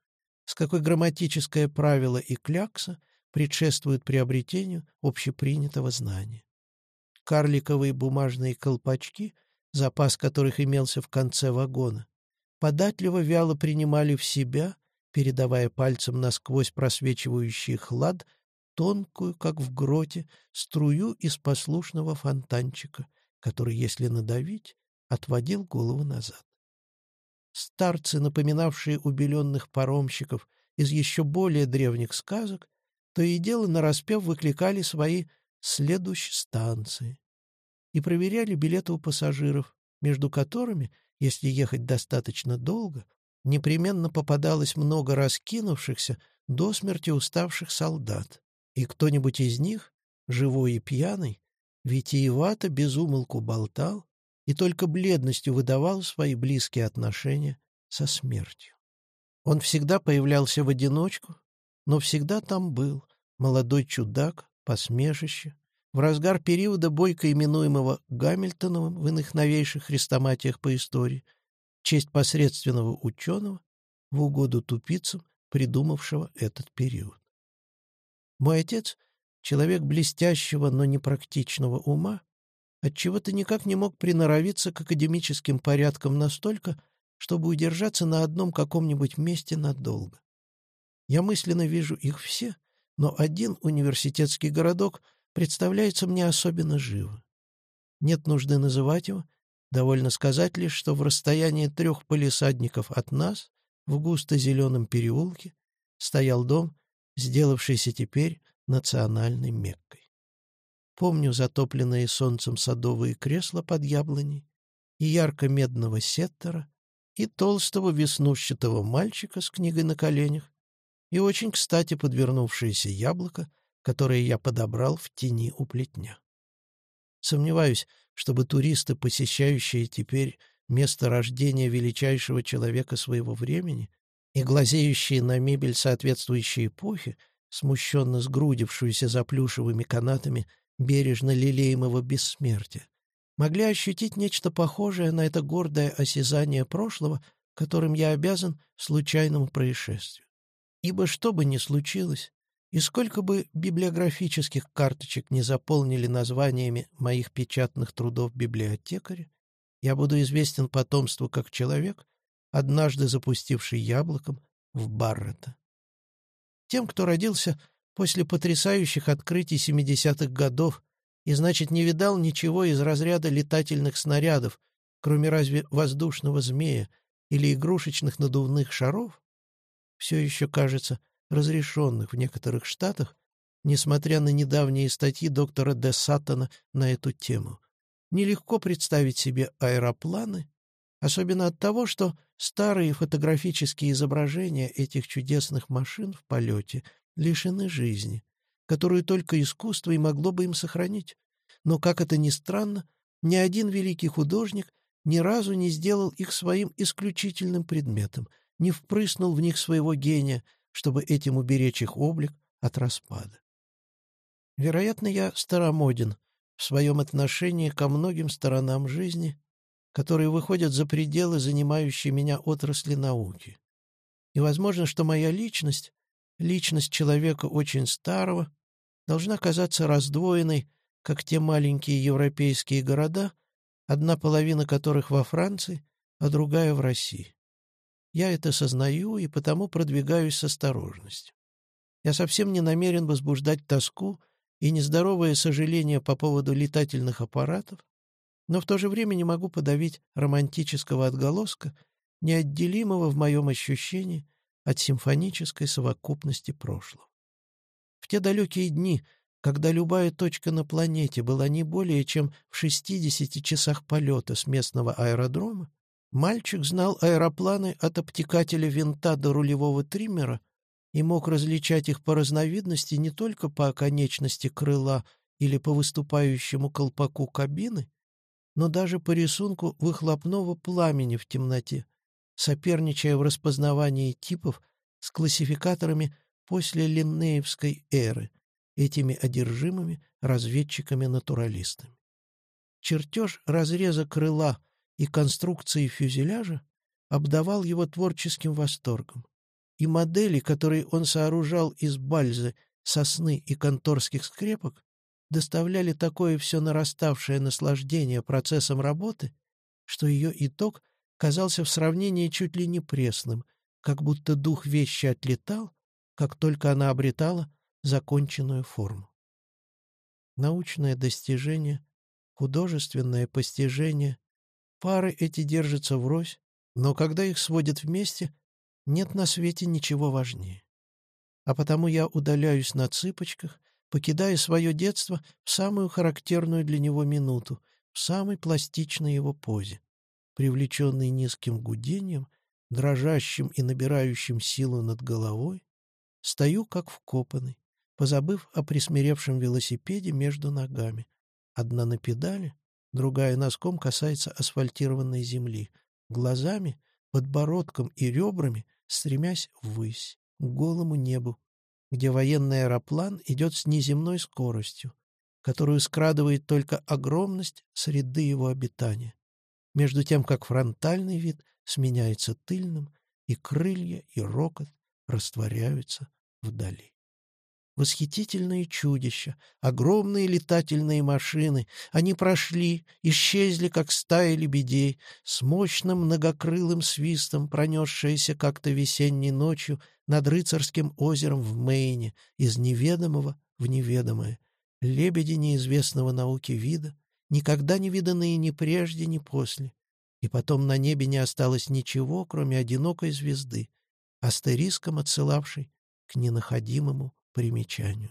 с какой грамматическое правило и клякса предшествуют приобретению общепринятого знания. Карликовые бумажные колпачки, запас которых имелся в конце вагона, податливо вяло принимали в себя, передавая пальцем насквозь просвечивающий хлад, тонкую, как в гроте, струю из послушного фонтанчика, который, если надавить, отводил голову назад. Старцы, напоминавшие убеленных паромщиков из еще более древних сказок, то и дело нараспев выкликали свои следующие станции и проверяли билеты у пассажиров, между которыми, если ехать достаточно долго, непременно попадалось много раскинувшихся, до смерти уставших солдат, и кто-нибудь из них, живой и пьяный, витиевато безумолку болтал и только бледностью выдавал свои близкие отношения со смертью. Он всегда появлялся в одиночку, но всегда там был, молодой чудак, посмешище, в разгар периода бойко именуемого Гамильтоновым в иных новейших хрестоматиях по истории, честь посредственного ученого в угоду тупицам, придумавшего этот период. Мой отец, человек блестящего, но непрактичного ума, отчего-то никак не мог приноровиться к академическим порядкам настолько, чтобы удержаться на одном каком-нибудь месте надолго. Я мысленно вижу их все, но один университетский городок представляется мне особенно живо. Нет нужды называть его, довольно сказать лишь, что в расстоянии трех полисадников от нас, в густо-зеленом переулке, стоял дом, сделавшийся теперь национальной Меккой. Помню затопленные солнцем садовые кресла под яблоней и ярко-медного сеттера, и толстого веснушчатого мальчика с книгой на коленях, и очень кстати подвернувшееся яблоко, которое я подобрал в тени у плетня. Сомневаюсь, чтобы туристы, посещающие теперь место рождения величайшего человека своего времени и глазеющие на мебель соответствующей эпохи, смущенно сгрудившуюся за плюшевыми канатами бережно лелеемого бессмертия, могли ощутить нечто похожее на это гордое осязание прошлого, которым я обязан случайному происшествию. Ибо что бы ни случилось, и сколько бы библиографических карточек не заполнили названиями моих печатных трудов библиотекаря, я буду известен потомству как человек, однажды запустивший яблоком в Баррета. Тем, кто родился после потрясающих открытий 70-х годов и, значит, не видал ничего из разряда летательных снарядов, кроме разве воздушного змея или игрушечных надувных шаров, все еще кажется разрешенных в некоторых штатах, несмотря на недавние статьи доктора Де Саттона на эту тему. Нелегко представить себе аэропланы, особенно от того, что старые фотографические изображения этих чудесных машин в полете лишены жизни, которую только искусство и могло бы им сохранить. Но, как это ни странно, ни один великий художник ни разу не сделал их своим исключительным предметом, не впрыснул в них своего гения, чтобы этим уберечь их облик от распада. Вероятно, я старомоден в своем отношении ко многим сторонам жизни, которые выходят за пределы занимающей меня отрасли науки. И возможно, что моя личность, личность человека очень старого, должна казаться раздвоенной, как те маленькие европейские города, одна половина которых во Франции, а другая в России. Я это сознаю и потому продвигаюсь с осторожностью. Я совсем не намерен возбуждать тоску и нездоровое сожаление по поводу летательных аппаратов, но в то же время не могу подавить романтического отголоска, неотделимого в моем ощущении от симфонической совокупности прошлого. В те далекие дни, когда любая точка на планете была не более чем в 60 часах полета с местного аэродрома, мальчик знал аэропланы от обтекателя винта до рулевого триммера и мог различать их по разновидности не только по оконечности крыла или по выступающему колпаку кабины, но даже по рисунку выхлопного пламени в темноте, соперничая в распознавании типов с классификаторами после Линнеевской эры, этими одержимыми разведчиками-натуралистами. Чертеж разреза крыла и конструкции фюзеляжа обдавал его творческим восторгом и модели, которые он сооружал из бальзы, сосны и конторских скрепок, доставляли такое все нараставшее наслаждение процессом работы, что ее итог казался в сравнении чуть ли не пресным, как будто дух вещи отлетал, как только она обретала законченную форму. Научное достижение, художественное постижение, пары эти держатся врозь, но когда их сводят вместе, нет на свете ничего важнее. А потому я удаляюсь на цыпочках, покидая свое детство в самую характерную для него минуту, в самой пластичной его позе, привлеченный низким гудением, дрожащим и набирающим силу над головой, стою как вкопанный, позабыв о присмиревшем велосипеде между ногами. Одна на педали, другая носком касается асфальтированной земли, глазами, подбородком и ребрами стремясь ввысь, к голому небу, где военный аэроплан идет с неземной скоростью, которую скрадывает только огромность среды его обитания, между тем как фронтальный вид сменяется тыльным, и крылья, и рокот растворяются вдали. Восхитительные чудища, огромные летательные машины. Они прошли, исчезли, как стая лебедей, с мощным многокрылым свистом, пронесшиеся как-то весенней ночью над рыцарским озером в Мэйне, из неведомого в неведомое. Лебеди неизвестного науки вида, никогда не виданные ни прежде, ни после. И потом на небе не осталось ничего, кроме одинокой звезды, астериском отсылавшей к ненаходимому примечанию.